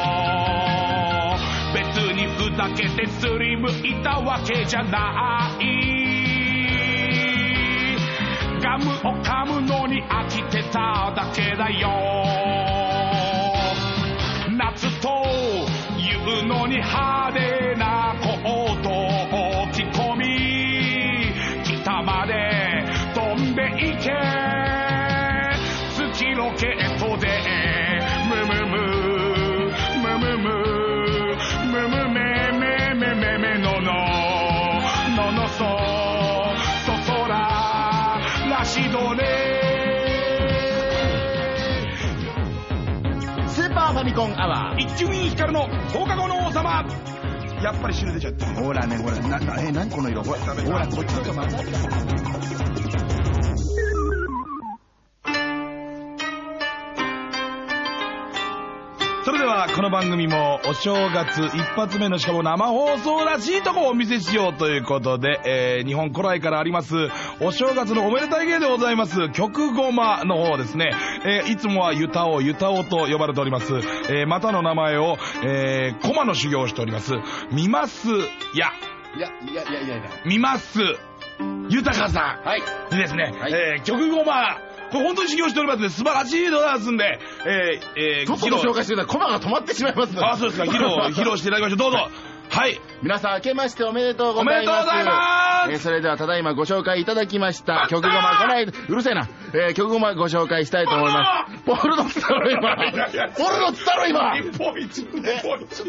別にふざけてすりむいたわけじゃない。むを噛むのに飽きてただけだよ。夏というのに春ファミコンアワー。一級民光の放課後の王様。やっぱり汁出ちゃったほらね、ほら、な、え、何この色？ほら、ほら、こっちの方がまずいではこの番組もお正月一発目のしかも生放送らしいとこをお見せしようということで、えー日本古来からありますお正月のおめでたい芸でございます曲ごまの方ですね、えーいつもはゆたおゆたおと呼ばれております、えーまたの名前を、えー、コマの修行をしております。みますや。いや、いや、いや、いや、いや。みます豊かさん。はい。にですね、はい。えー曲ごまこれ本当に修行しておりますので素晴らしいでございますんで、えーえーちょっとご紹介してください。コマが止まってしまいますのであ、そうですか。披露、披露していただきましょう。どうぞ。はい。皆さん、明けましておめでとうございます。おめでとうございますえーそれでは、ただいまご紹介いただきました、曲ごま、こない、うるせえな。えー曲ごまご紹介したいと思います。ポルノっつったろ、今。ポルノっつったろ、今。日本一。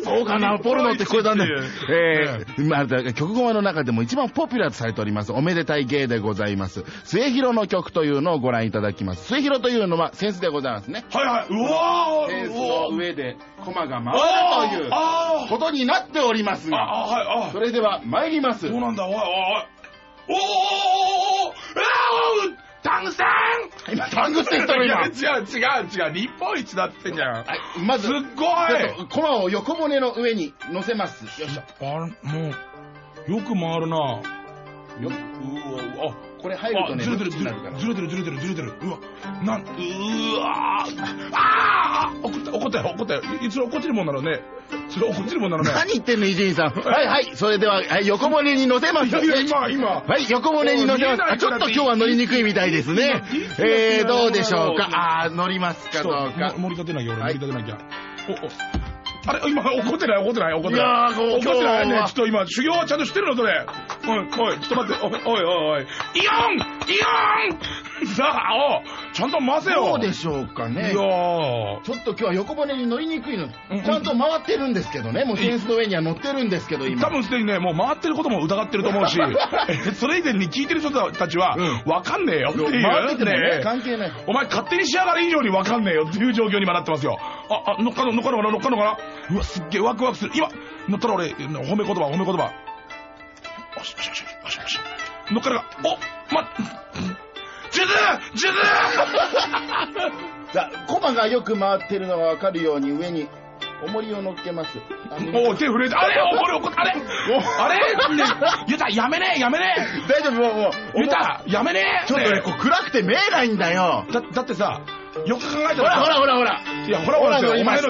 そうかな、ポルノって聞こえたんで。ええー、まあ、曲ごまの中でも一番ポピュラーとされております、おめでたい芸でございます。末広の曲というのをご覧いただきます。末広というのは、センスでございますね。はいはい。うわーセンスの上で、コマがあ回るというあことになっておりますあが、あ、はい、あそれでは参ります。そうなんだ、おいおいおい。おーおーおーおータングさん今、タングって言ったろ、いや、今。違う違う違う。日本一だってんじゃん。はい、まず、すっごいコマを横骨の上に乗せます。よいしょ。あれ、もう、よく回るな。ようわ、あ、これ入るとね、あずれてるずれムチになる。ずれてるずれてるずれてるうわなんうーわーあー怒った怒ったよ怒ったよいいつれ怒ってるもんなのねそれ怒ってるもんなのね何言ってんの、伊集院さん。はいはい、それでは、はい、横骨に乗せます。いやいや今今はい、横骨に乗せます。あちょっと今日は乗りにくいみたいですね。えー、どうでしょうか？あー、乗りますかどうか。盛り立てなきゃ盛り立てなきゃおおあれ今怒ってない怒ってない怒ってない。ーこう怒ってないね。ちょっと今修行はちゃんとしてるのそれ。おいおいちょっと待っておいおいおいおい。イオンイオンさあおちゃんと回せよどうでしょうかいねや。ーちょっと今日は横骨に乗りにくいの。うんちゃんと回ってるんですけどね。もうセンスの上には乗ってるんですけど、今。多分すでにね、もう回ってることも疑ってると思うし、え それ以前に聞いてる人たちは、うんわかんねえよっていう。回っててもね、ね関係ない。お前勝手にしやがれ以上にわかんねえよっていう状況に今なってますよ。あ、あ、乗っかる乗っかるのかな？乗っかるのかな？うわ、すっげえワクワクする。今、乗ったら俺、褒め言葉、褒め言葉。よしよしよしよしよし。乗っかるが、お、ま、ジュズージュズさあ、コマがよく回ってるのがわかるように上に重りを乗っけます。あのーお手震えて、あれ怒る怒る、あれあれ？ねゆた、やめねえやめね大丈夫、もう、もう。えゆた、やめねえちょっとね、こう暗くて見えないんだよ。だだってさ、よく考えたほらほらほらほら。いや、ほらほらお前の。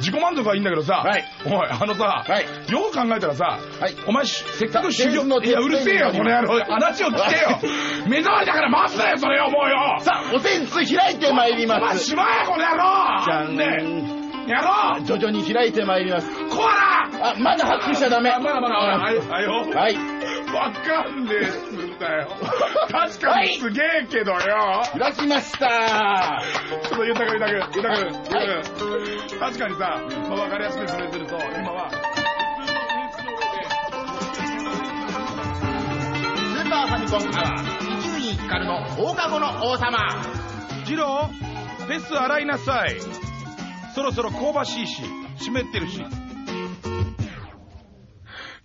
自己満足はいいんだけどさ、はいおい、あのさ、はいよく考えたらさ、はいお前し、せっかく修さ行、あいや、うるせえよ、この野郎。話を聞けよ。目障りだから回すなよ、それよ、もうよ。さあ、おセンス開いてまいります。しまえ、この野郎。じゃんねやろう徐々に開いてまいります。こらあ、まだ拍手しちゃダメ。あまだまだ、はい、はいよ。はい。わかんねえっつうんだよ。確かにすげえけどよ。開きました。ちょっとゆたくゆたく、ゆたく、ゆたく。確かにさ、まあ、わかりやすく説明すると、今は、スーパーファミコンアワー、伊集院光の放課後の王様。ジロー、フェス洗いなさい。そろそろ香ばしいし、湿ってるし。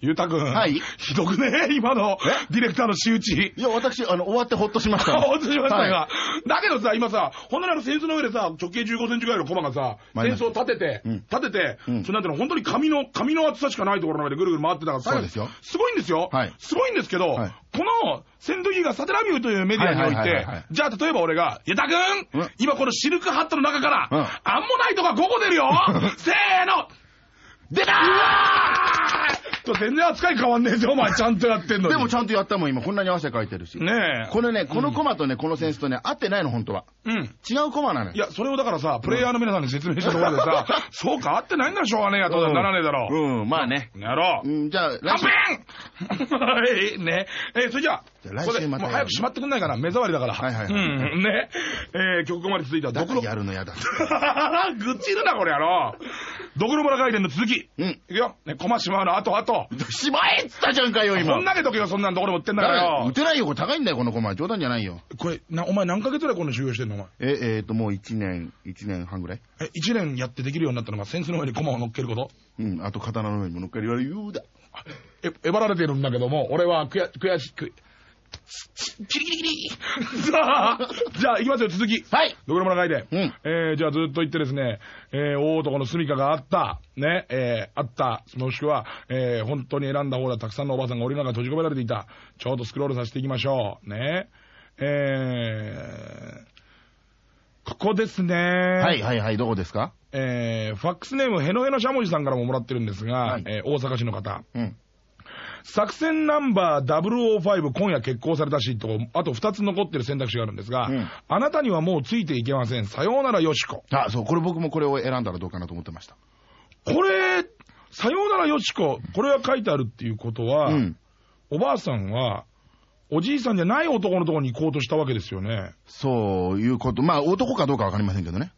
ゆうたくん。はい。ひどくね？今の、ディレクターの仕打ち。いや、私、あの、終わってほっとしました。ほっとしましたが、はだけどさ、今さ、本当にあの、扇子の上でさ、直径15センチぐらいのコマがさ、まあ扇子を立てて、うん。立てて、うん。それなんての、本当に紙の、紙の厚さしかないところの上でぐるぐる回ってたからさ、そうですよ。すごいんですよ。はい。すごいんですけど、はい。この、セントギガがサテラビューというメディアにおいてじゃあ例えば俺が、ゆたくん、うん。今このシルクハットの中から、うん。アンモナイトが5個出るよ。せーの。出たーと全然扱い変わんねえぜ、お前ちゃんとやってんのに。でもちゃんとやったもん、今。こんなに汗かいてるし。ねえ。これね、このコマとね、このセンスとね、合ってないの、本当は。うん。違うコマなのよ。いや、それをだからさ、プレイヤーの皆さんに説明したところでさ、そうか、合ってないんだらしょうがねえやとはならねえだろう。うん、まあね。やろう。うん、じゃあ、乾来週。杯 はい、ね。え、それじゃあ、じゃあこれ、来週またもう早く閉まってくんないかな？目障りだから。はいはいはいうん。ね。えー、曲こまで続いては、ドクロ、やるのやだ。ぐっちるな、これやろ。ドクロ村外伝の続き？うん。いくよ。ね、コマしまうの、あとあと。しまえっつったじゃんかよ、今。こん投げとけよ、そんなんどこでも売ってんだからよ打。てないよ、これ高いんだよ、このコマ。冗談じゃないよ。これ、な、お前何ヶ月ぐらいこの修行してんの、お前？え、えーと、もう1年、1年半ぐらいえ、一年やってできるようになったのが、センスの上にコマを乗っけることうん、あと刀の上にも乗っかり言われるようだ。え、えばられてるんだけども、俺は悔や、悔しく、キリキリキリさあ、じゃあ行きますよ、続き。はいドクロ村外伝。うんえー、じゃあずっと言ってですね、えー、大男の住処があった、ね、えー、あった、もしくは、えー、本当に選んだ方だ、たくさんのおばあさんが檻の中に閉じ込められていた。ちょうどスクロールさせていきましょう。ね。えー、ここですね。ははいはいはい、どこですか？えー、ファックスネーム、ヘノヘノしゃもじさんからももらってるんですが、はいえー大阪市の方。うん。作戦ナンバー005今夜決行されたしと、あと2つ残ってる選択肢があるんですが、うんあなたにはもうついていけません。さようならよしこ。あ、そう、これ僕もこれを選んだらどうかなと思ってました。これ、さようならよしこ、これが書いてあるっていうことは、うん。おばあさんは、おじいさんじゃない男のところに行こうとしたわけですよね。そういうこと。まあ、男かどうかわかりませんけどね。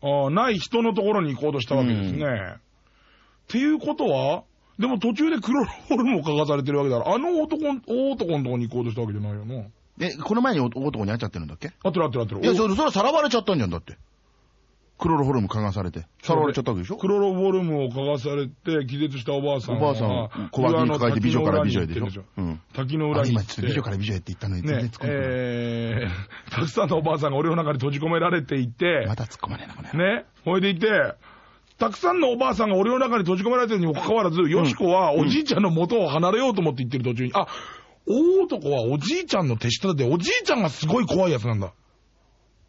ああない人のところに行こうとしたわけですね。っていうことは、でも途中でクロロホルムを書かされてるわけだから、あの男、大男のところに行こうとしたわけじゃないよな。え、この前に男に会っちゃってるんだっけ？あってるあってるあってる。いや、それ、それはさらわれちゃったんじゃん、だって。クロロホルム嗅がされて。さらわれちゃったわけでしょ？クロロフォルムを嗅がされて気絶したおばあさんおばあさん、小脇に抱えて美女から美女へでしょ？うん。滝の裏に行って。美女から美女へって言ったのに全然ね突っ込んでえー、たくさんのおばあさんが檻の中に閉じ込められていて、また突っ込まねえな、これ。ね、ほいでいて、たくさんのおばあさんが檻の中に閉じ込められてるにもかかわらず、よしこはおじいちゃんの元を離れようと思って行ってる途中に、あ、大男はおじいちゃんの手下で、おじいちゃんがすごい怖いやつなんだ。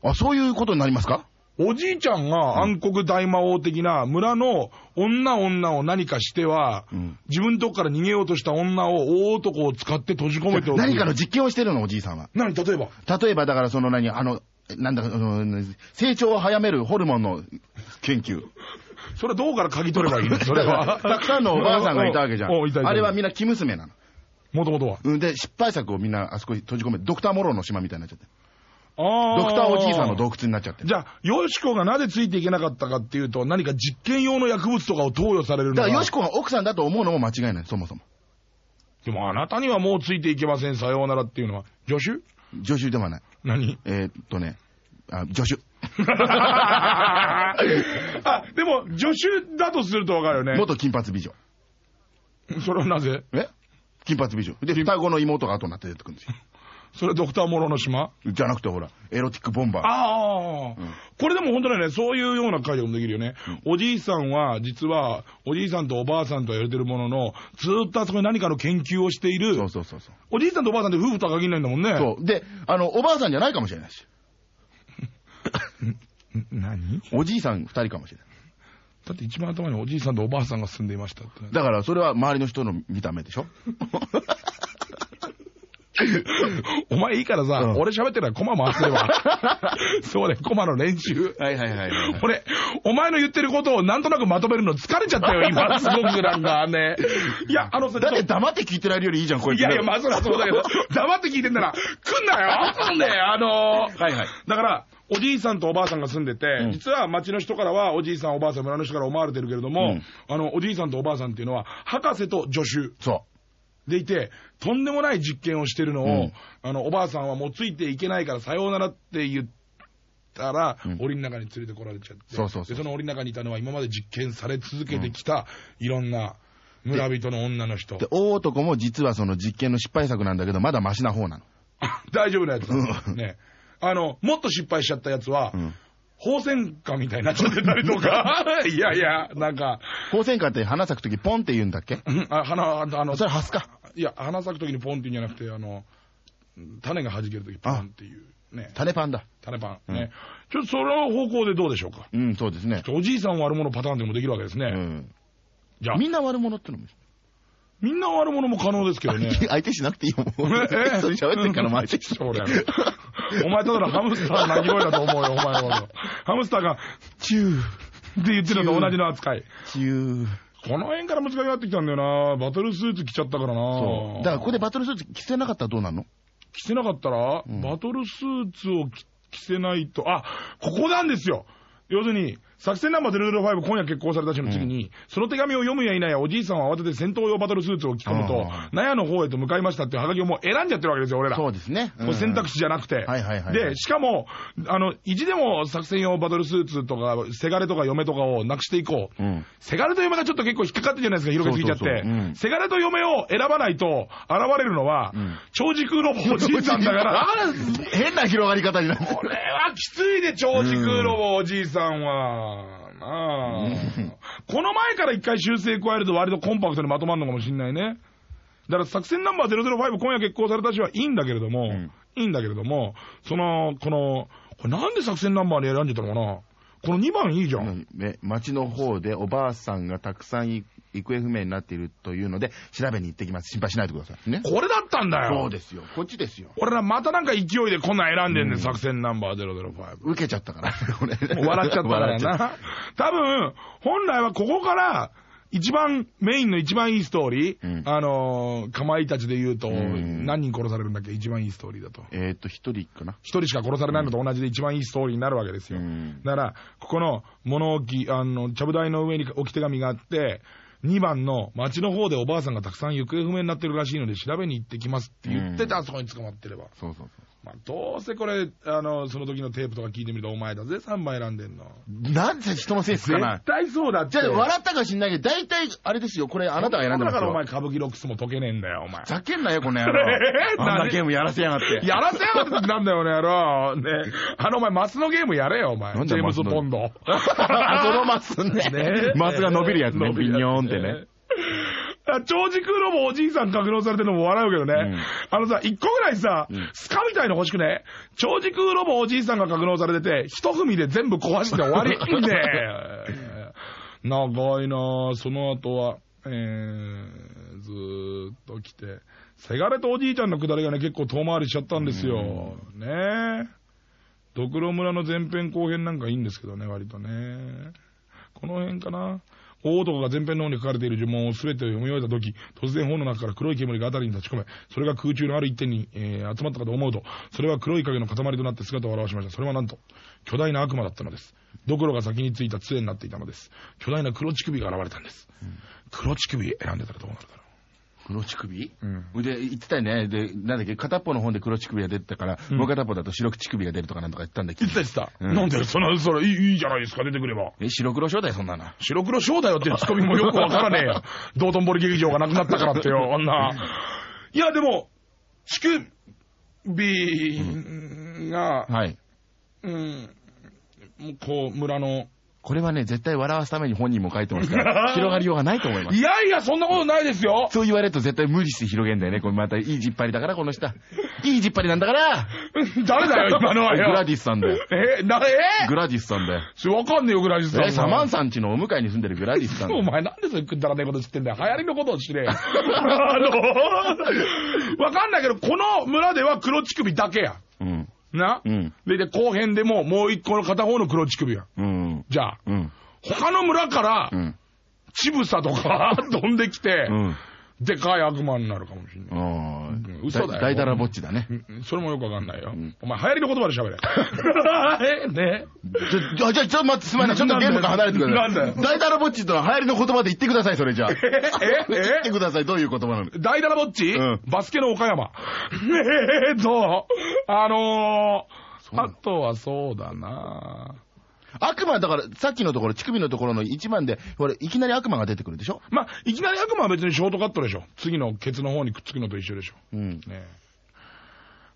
あ、そういうことになりますか？おじいちゃんが暗黒大魔王的な村の女女を何かしては、うん自分のとこから逃げようとした女を大男を使って閉じ込めておく。何かの実験をしてるの、おじいさんは。何？例えば？例えば、だからその何、あの、なんだ、あの成長を早めるホルモンの研究。それはどうから嗅ぎ取ればいいの？それは。たくさんのおばあさんがいたわけじゃん。あれはみんな生娘なの。もともとは？うんで、失敗作をみんなあそこに閉じ込めて、ドクターモローの島みたいになっちゃって。あドクターおじいさんの洞窟になっちゃってる。じゃあ、ヨシコがなぜついていけなかったかっていうと、何か実験用の薬物とかを投与されるのが。だから、よしこが奥さんだと思うのも間違いない、そもそも。でもあなたにはもうついていけません、さようならっていうのは。助手？助手ではない。何？えーっとね、あ、助手。あ、でも、助手だとするとわかるよね。元金髪美女。それはなぜ？え？金髪美女。で、双子の妹が後になって出てくるんですよ。それドクターモロの島？じゃなくて、ほら、エロティックボンバー。ああ、これでも本当にね、そういうような解釈もできるよね。おじいさんは、実は、おじいさんとおばあさんとは言われてるものの、ずーっとあそこに何かの研究をしている、そうそうそうそう。おじいさんとおばあさんって夫婦とは限らないんだもんね。そう。で、あの、おばあさんじゃないかもしれないし。ん何？おじいさん二人かもしれない。だって一番頭におじいさんとおばあさんが住んでいましたって。だから、それは周りの人の見た目でしょ？お前いいからさ、うん俺喋ってるからコマ回してれば。そうね、コマの練習。はいはいはいはい。俺、お前の言ってることをなんとなくまとめるの疲れちゃったよ、今。すごくなんかね。いや、あのさ、だって黙って聞いてられるよりいいじゃん、こういやいや、まあそりゃそうだけど、黙って聞いてんなら、来んなよなんで、あのーはいはい。だから、おじいさんとおばあさんが住んでて、うん実は町の人からは、おじいさん、おばあさん、村の人から思われてるけれども、うんあの、おじいさんとおばあさんっていうのは、博士と助手そでいて、とんでもない実験をしてるのを、うんあの、おばあさんはもうついていけないからさようならって言ったら、うん檻の中に連れてこられちゃって、そうそうそうでその檻の中にいたのは今まで実験され続けてきた、いろんな村人の女の人う。で、。大男も実はその実験の失敗作なんだけど、まだマシな方なの。大丈夫なやつだ、うんね。あの、もっと失敗しちゃったやつは、うん。放線火みたいになっちゃってたりとか、いやいや、なんか、光線化って花咲くときポンって言うんだっけ？うんあ花、あの、それハスか。いや、花咲く時にポンって言うんじゃなくて、あの、種が弾ける時ポンっていう、ね、種パンだ。種パン、うんね。ちょっとその方向でどうでしょうか？うん、そうですね。おじいさん悪者パターンでもできるわけですね。うん。じゃあ、みんな悪者ってのも。みんな悪者も可能ですけどね。相手しなくていいよ、もう。それ喋ってるから、もう相手しそうだよ。お前ただのハムスターの鳴き声だと思うよ、お前のこと。ハムスターが、チューって言ってるのと同じの扱い。チュー、この辺から難しくなってきたんだよな。バトルスーツ着ちゃったからな。そう。だからここでバトルスーツ着せなかったらどうなるの？着せなかったら、うんバトルスーツを着着せないと、あ、ここなんですよ。要するに、作戦ナンバー005今夜決行された日の次に、その手紙を読むや否やおじいさんは慌てて戦闘用バトルスーツを着込むとあ、納屋の方へと向かいましたっていうハガキをもう選んじゃってるわけですよ、俺ら。そうですね。これ選択肢じゃなくて。はいはいはいはいで、しかも、あの、意地でも作戦用バトルスーツとか、せがれとか嫁とかをなくしていこう。うん。せがれと嫁がちょっと結構引っかかってるじゃないですか、広げすぎちゃって。せがれと嫁を選ばないと現れるのは、うん長時空のおじいさんだか ら。変な広がり方になってこれはきついで、長時空ロボおじいさんは。なあうんこの前から一回修正加えると割とコンパクトにまとまるのかもしんないね。だから作戦ナンバー005今夜決行された日はいいんだけれども、ん。いいんだけれども、その、この、これなんで作戦ナンバーに選んでたのかなこの2番いいじゃん。うんね、町の方でおばあさんがたくさんい行方不明になっているというので、調べに行ってきます。心配しないでください。ね。これだったんだよ。そうですよ。こっちですよ。俺らまたなんか勢いでこんなん選んでんね、作戦ナンバー005。受けちゃったから、これ。もう笑っちゃったから笑っちゃっな。多分、本来はここから、一番、メインの一番いいストーリー、うんあのー、かまいたちで言うと、ん何人殺されるんだっけ？一番いいストーリーだと。えーっと、一人かな？一人しか殺されないのと同じで一番いいストーリーになるわけですよ。うんだから、ここの物置、あの、ちゃぶ台の上に置き手紙があって、2番の町の方でおばあさんがたくさん行方不明になってるらしいので調べに行ってきますって言ってて、うんあそこに捕まってれば。そうそうそう。まあ、どうせこれ、あの、その時のテープとか聞いてみると、お前だぜ、3番選んでんの。なんで人のせいですかな絶。対そうだって。じゃあ、笑ったか知んないけど、大体、あれですよ、これあなたが選んでますだからお前よ。歌舞伎ロックスも解けねえんだよ、お前。ざけんなよ、この野郎。えーあんなゲームやらせやがって。やらせやがってなんだよ、ね、やろ。ね。あの、お前、マスのゲームやれよ、お前。なんだよジェームズ・ポンド。あそのマスね。ねマスが伸びるやつね、ビニョーンってね。。あ長時空ロボおじいさん格納されてるのも笑うけどね。うんあのさ、一個ぐらいさ、うんスカみたいの欲しくね。長時空ロボおじいさんが格納されてて、一踏みで全部壊して終わり。ね。長いなぁ。その後は、えー、ずーっと来て、せがれとおじいちゃんのくだりがね、結構遠回りしちゃったんですよ。ねえ。ドクロ村の前編後編なんかいいんですけどね、割とね。この辺かな。大男が前編の方に書かれている呪文を全て読み終えたとき、突然本の中から黒い煙が辺りに立ち込め、それが空中のある一点に、えー集まったかと思うと、それは黒い影の塊となって姿を現しました。それはなんと、巨大な悪魔だったのです。ドクロが先についた杖になっていたのです。巨大な黒乳首が現れたんです。黒乳首選んでたらどうなるだろ黒乳首？うんで、言ってたよね。で、なんだっけ、片っぽの本で黒乳首が出てたから、うんもう片っぽだと白乳首が出るとかなんとか言ったんだけどう言って。た言ってた？うんなんで、その、それ、いいいいじゃないですか、出てくれば。え、白黒章だよ、そんなの。白黒章だよってツッコミもよくわからねえよ。道頓堀劇場がなくなったからってよ、あんな。いや、でも、乳首が、はい。うん、こう、村の、これはね、絶対笑わすために本人も書いてますから、広がりようがないと思いますい。やいや、そんなことないですよ。そう言われると絶対無理して広げんだよね。これまたいいじっぱりだから、この人。いいじっぱりなんだから。誰だよ、今のは グラよ。ディスさんだよ。え、な、え？グラディスさんだよ。それわかんねえよ、グラジスさん。え、サマンさんちのお向かいに住んでるグラディスさんだおよ。前なんでそれくだらねえこと知ってんだよ。流行りのことを知れよ。あの、わかんないけど、この村では黒乳首だけや。うん。な、うん。で、で、後編でももう一個の片方の黒乳首や。うん。じゃあ、うん。他の村からう、ん。ちぶさとか 飛んできて、うん。でかい悪魔になるかもしれない。あうんあ。嘘だよ大だらぼっちだね。うんそれもよくわかんないよ。んお前、流行りの言葉で喋れ。えねちょ、じゃあ、ちょっと待って、すまない。ちょっとゲームから離れてください。なんだよ大だらぼっちってのは流行りの言葉で言ってください、それじゃあ。ええ言ってください、どういう言葉なの？大だらぼっち、うんバスケの岡山。えーっと、あのー、あとはそうだな悪魔、だから、さっきのところ、乳首のところの一番で、ほら、いきなり悪魔が出てくるでしょ？まあ、いきなり悪魔は別にショートカットでしょ。次のケツの方にくっつくのと一緒でしょ。うん。ねえ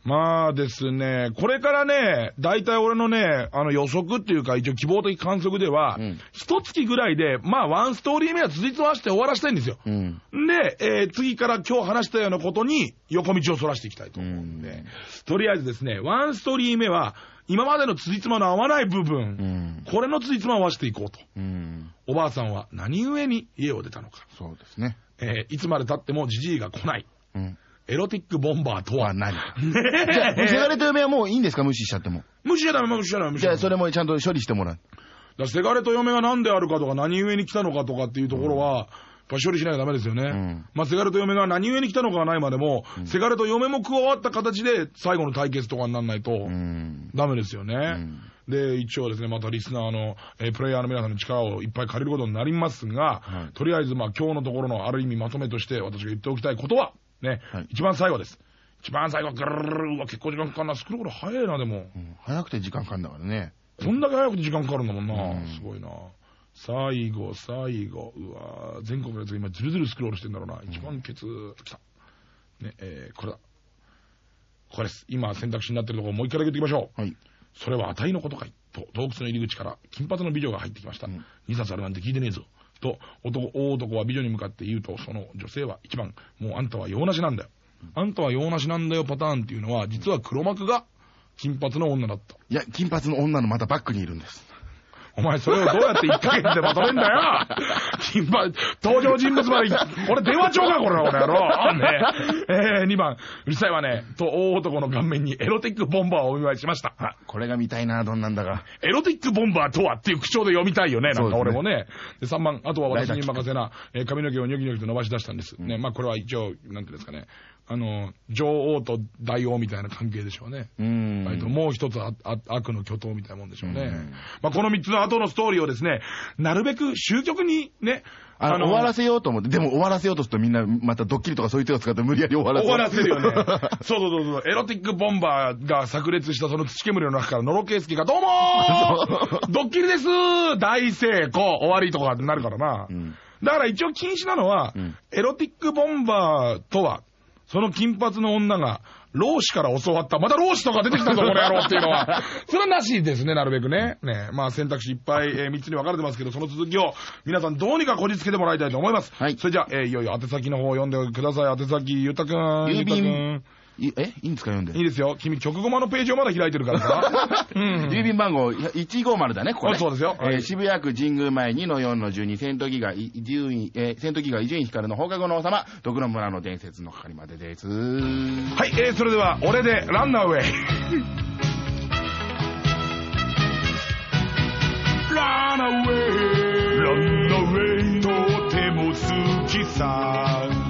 まあですね、これからね、大体俺のね、あの予測っていうか、一応希望的観測ではうん、一、月ぐらいで、まあワンストーリー目は続いてまして終わらせたいんですよ。うん。で、えー次から今日話したようなことに横道をそらしていきたいと思うんで、うんとりあえずですね、ワンストーリー目は、今までの辻褄の合わない部分、うん。これの辻褄を合わせていこうと。うん。おばあさんは何故に家を出たのか。そうですね。えーいつまで経ってもじじいが来ない。うん。エロティックボンバーとはは何？ね じゃあ、せがれと嫁はもういいんですか？無視しちゃっても。無視しちゃダメ、無視しちゃダメ、無視しちゃダメ。じゃあ、それもちゃんと処理してもらう。らせがれと嫁が何であるかとか何故に来たのかとかっていうところは、やっぱ処理しないとダメですよね。んまあ、せがれと嫁が何故に来たのかがないまでも、せがれと嫁も加わった形で最後の対決とかにならないと、うん。ダメですよね。んで、一応ですね、またリスナーの、えープレイヤーの皆さんの力をいっぱい借りることになりますが、はいとりあえず、まあ今日のところのある意味まとめとして私が言っておきたいことは、ね、はい一番最後です。一番最後、ぐるるる結構時間かかるな。作る頃早いな、でも。うん早くて時間かかるんだからね。そんだけ早くて時間かかるんだもんな。うんすごいな。最後、最後。うわ全国のやつが今、ずるずるスクロールしてんだろうな。一番ケツ、来た。ね、えー、これだ。これです。今、選択肢になってるところ、もう一回だけ言っておきましょう。はい。それは値のことかいと、洞窟の入り口から金髪の美女が入ってきました。うん2冊あるなんて聞いてねえぞ。と、男、大男は美女に向かって言うと、その女性は一番、もうあんたは用なしなんだよ。あんたは用なしなんだよパターンっていうのは、実は黒幕が金髪の女だった。いや、金髪の女のまたバックにいるんです。お前それをどうやって1ヶ月でまとめんだよ登場人物まで、これ電話帳かこれ、この野郎。ねえー、2番、うるさいわね。と、大男の顔面にエロティックボンバーをお見舞いしました。これが見たいな、どんなんだか。エロティックボンバーとはっていう口調で読みたいよね。なんか俺もね。で、3番、あとは私に任せな、えー髪の毛をニョキニョキと伸ばし出したんです。ね、まあこれは一応、なんていうんですかね。あの、女王と大王みたいな関係でしょうね。うーん。割ともう一つああ悪の巨頭みたいなもんでしょうね。うんまあこの3つの後のストーリーをですね、なるべく終局にね、あの、終わらせようと思って、でも終わらせようとするとみんなまたドッキリとかそういう手を使って無理やり終わらせ終わらせるよね。そうそうそうそう。エロティックボンバーが炸裂したその土煙の中から、ノロケイスケが、どうもー ドッキリです大成功終わりとかってなるからな。うんだから一応禁止なのは、うんエロティックボンバーとは、その金髪の女が、老子から教わった。また老子とか出てきたぞ、この野郎っていうのは。それはなしですね、なるべくね。ね。まあ選択肢いっぱい、えー、3つに分かれてますけど、その続きを皆さんどうにかこじつけてもらいたいと思います。はいそれじゃあ、えーいよいよ宛先の方を読んでください。宛先、ゆうたくん。郵便ゆうたくんいえいいんですか読んで？いい。ですよ。君、曲ゴマのページをまだ開いてるからさ。うん。郵便番号150だね、ここね。あそうですよえーはい渋谷区神宮前2の4の12、セントギガ、伊集院、えーセントギガ伊集院光の放課後の王様、徳の村の伝説の係までです。はい、えー、それでは、俺で ランナーウェイ。ランナーウェイ。ランナーウェイ。とても好きさ。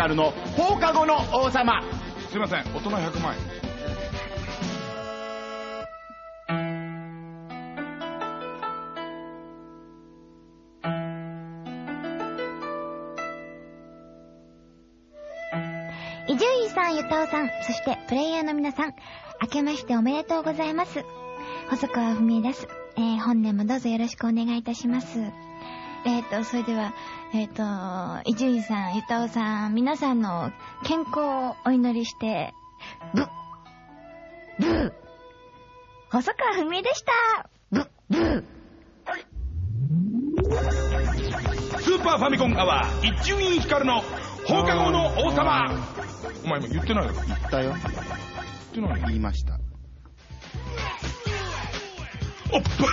光の放課後の王様すいません、大人100万円。伊集院さん、ゆたおさん、そしてプレイヤーの皆さん、明けましておめでとうございます。細川文江です。えー、本年もどうぞよろしくお願いいたします。えっ、と、それでは、えっ、と、伊集院さん、ゆたおさん、皆さんの健康をお祈りして、ブッ、ブー、細川文江でしたブッ、ブー。スーパーファミコンアワー、一集院光の放課後の王様。お前今言ってないよ。言っ言ったよてないよ。言いましたおっぱい、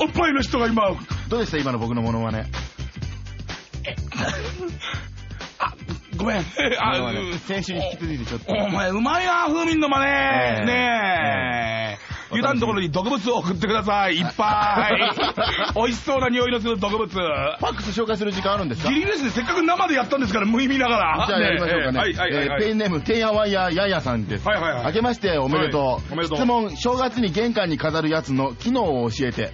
おおっぱいの人が今、どうでした？今の僕のモノマネあ、ごめん。あ、モノマネうん先週に引き続いてちょっとお前、うまいな、風味の真似。ええねえ。え油断のところに毒物を送ってください。いっぱい。美味しそうな匂いのする毒物。ファックス紹介する時間あるんですか？ギリギリですね。せっかく生でやったんですから、無意味ながら。じゃあやりましょうかね。はいはいペンネーム、てんやわんやややさんです。はいはいはい明けましておめでとう。はいおめでとう質問、正月に玄関に飾るやつの機能を教えて。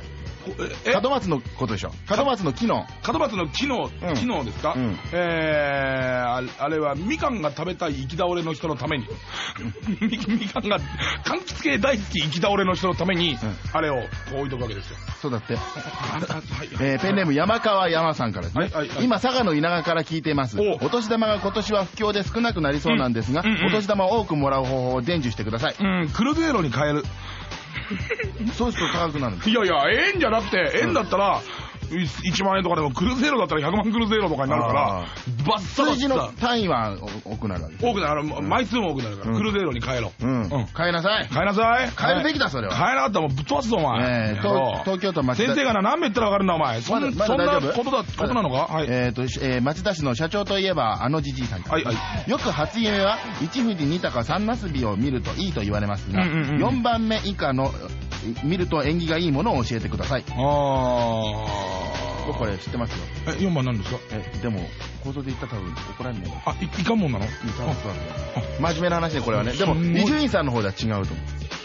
え門松のことでしょ。門松の機能。門松の機能、うん。機能ですか、うん。えー、あれはみかんが食べたい行き倒れの人のために。みみかんが柑橘系大好き行き倒れの人のために、あれをこう置いとくわけですよ。そうだって。はい。えーペンネーム山川山さんからですね、はいはいはい。今佐賀の稲川から聞いています。おお年玉が今年は不況で少なくなりそうなんですが、うんうんうん。お年玉を多くもらう方法を伝授してください、うんクルゼイロに変えるそうすると高くなるんです。いやいや円じゃなくて円だったら、1万円とかでもクルゼイロだったら100万クルゼイロとかになるからあバッサバ数字のッサ単位はお多くなる。わけです多くなる枚数も多くなるから、うん。クルゼイロに変えろ、うん、うん。買いなさい。変えなさい。変えるべきだそれは。変えなかったらもうぶっ飛ばすぞお前、東東京都町田。先生がな何べ言ったら分かるんだお前。そん,、なことだことなのか？はい、えーとしえー町田市の社長といえばあのじじいさん。はいはい。よく初夢は一富士二鷹三なすびを見るといいと言われますが、うんうんうん4番目以下のえ見ると縁起がいいものを教えてください。あ僕これ知ってますよ。あえ4番なんですか？えでも放送で言ったら多分怒られないよあいいかんもんなの？真面目な話でこれはね。でも伊集院さんの方では違うと思う。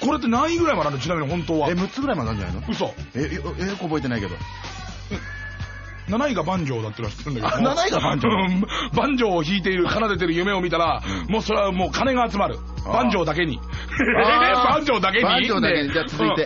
これって何位ぐらいまであるのちなみに本当は。え6つぐらいまであるんじゃないの？嘘。えよえよく覚えてないけど。7位が万丈だってのは知ってるんだけど。あ7位が万丈？うん。万丈を弾いている奏でてる夢を見たら、もうそれはもう金が集まるあー。万丈だけに。あー。万丈だけに。万丈だけに。じゃあ続いて、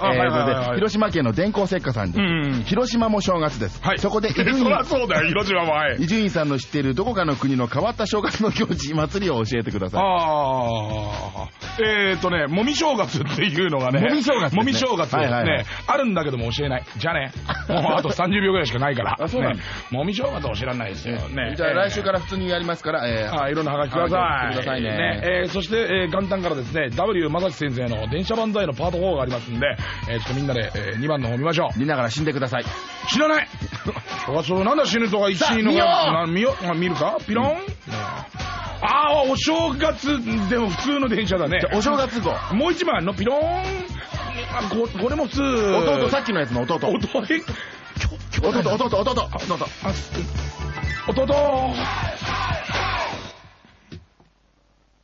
広島県の電光石火さんで広島も正月です、はい。そこで 伊集そり院ゃそうだよ広島も。はい。伊集院さんの知っているどこかの国の変わった正月の行事祭りを教えてください。ああ、えーとね、もみ正月っていうのがね、もみ正月もみ正月ね、あるんだけども教えない。じゃあね、もうあと30秒ぐらいしかないから。あそうなんもみ正月は知らないですよ。ね。じゃあ来週から普通にやりますから、えー。あいろんなハガキください。くださいね。えーそして、えー元旦からですね、W 正樹先生の電車万歳のパート4がありますんで、えーちょっとみんなで、え2番の方見ましょう。見ながら死んでください。死なない。正月をなんだ死ぬとか一位のさあな見よ見るか？ピロン、ああ、お正月、でも普通の電車だね。お正月号。もう一枚のピローン？あ、ここれも普通。弟さっきのやつの弟。弟？弟、弟弟弟。弟。弟。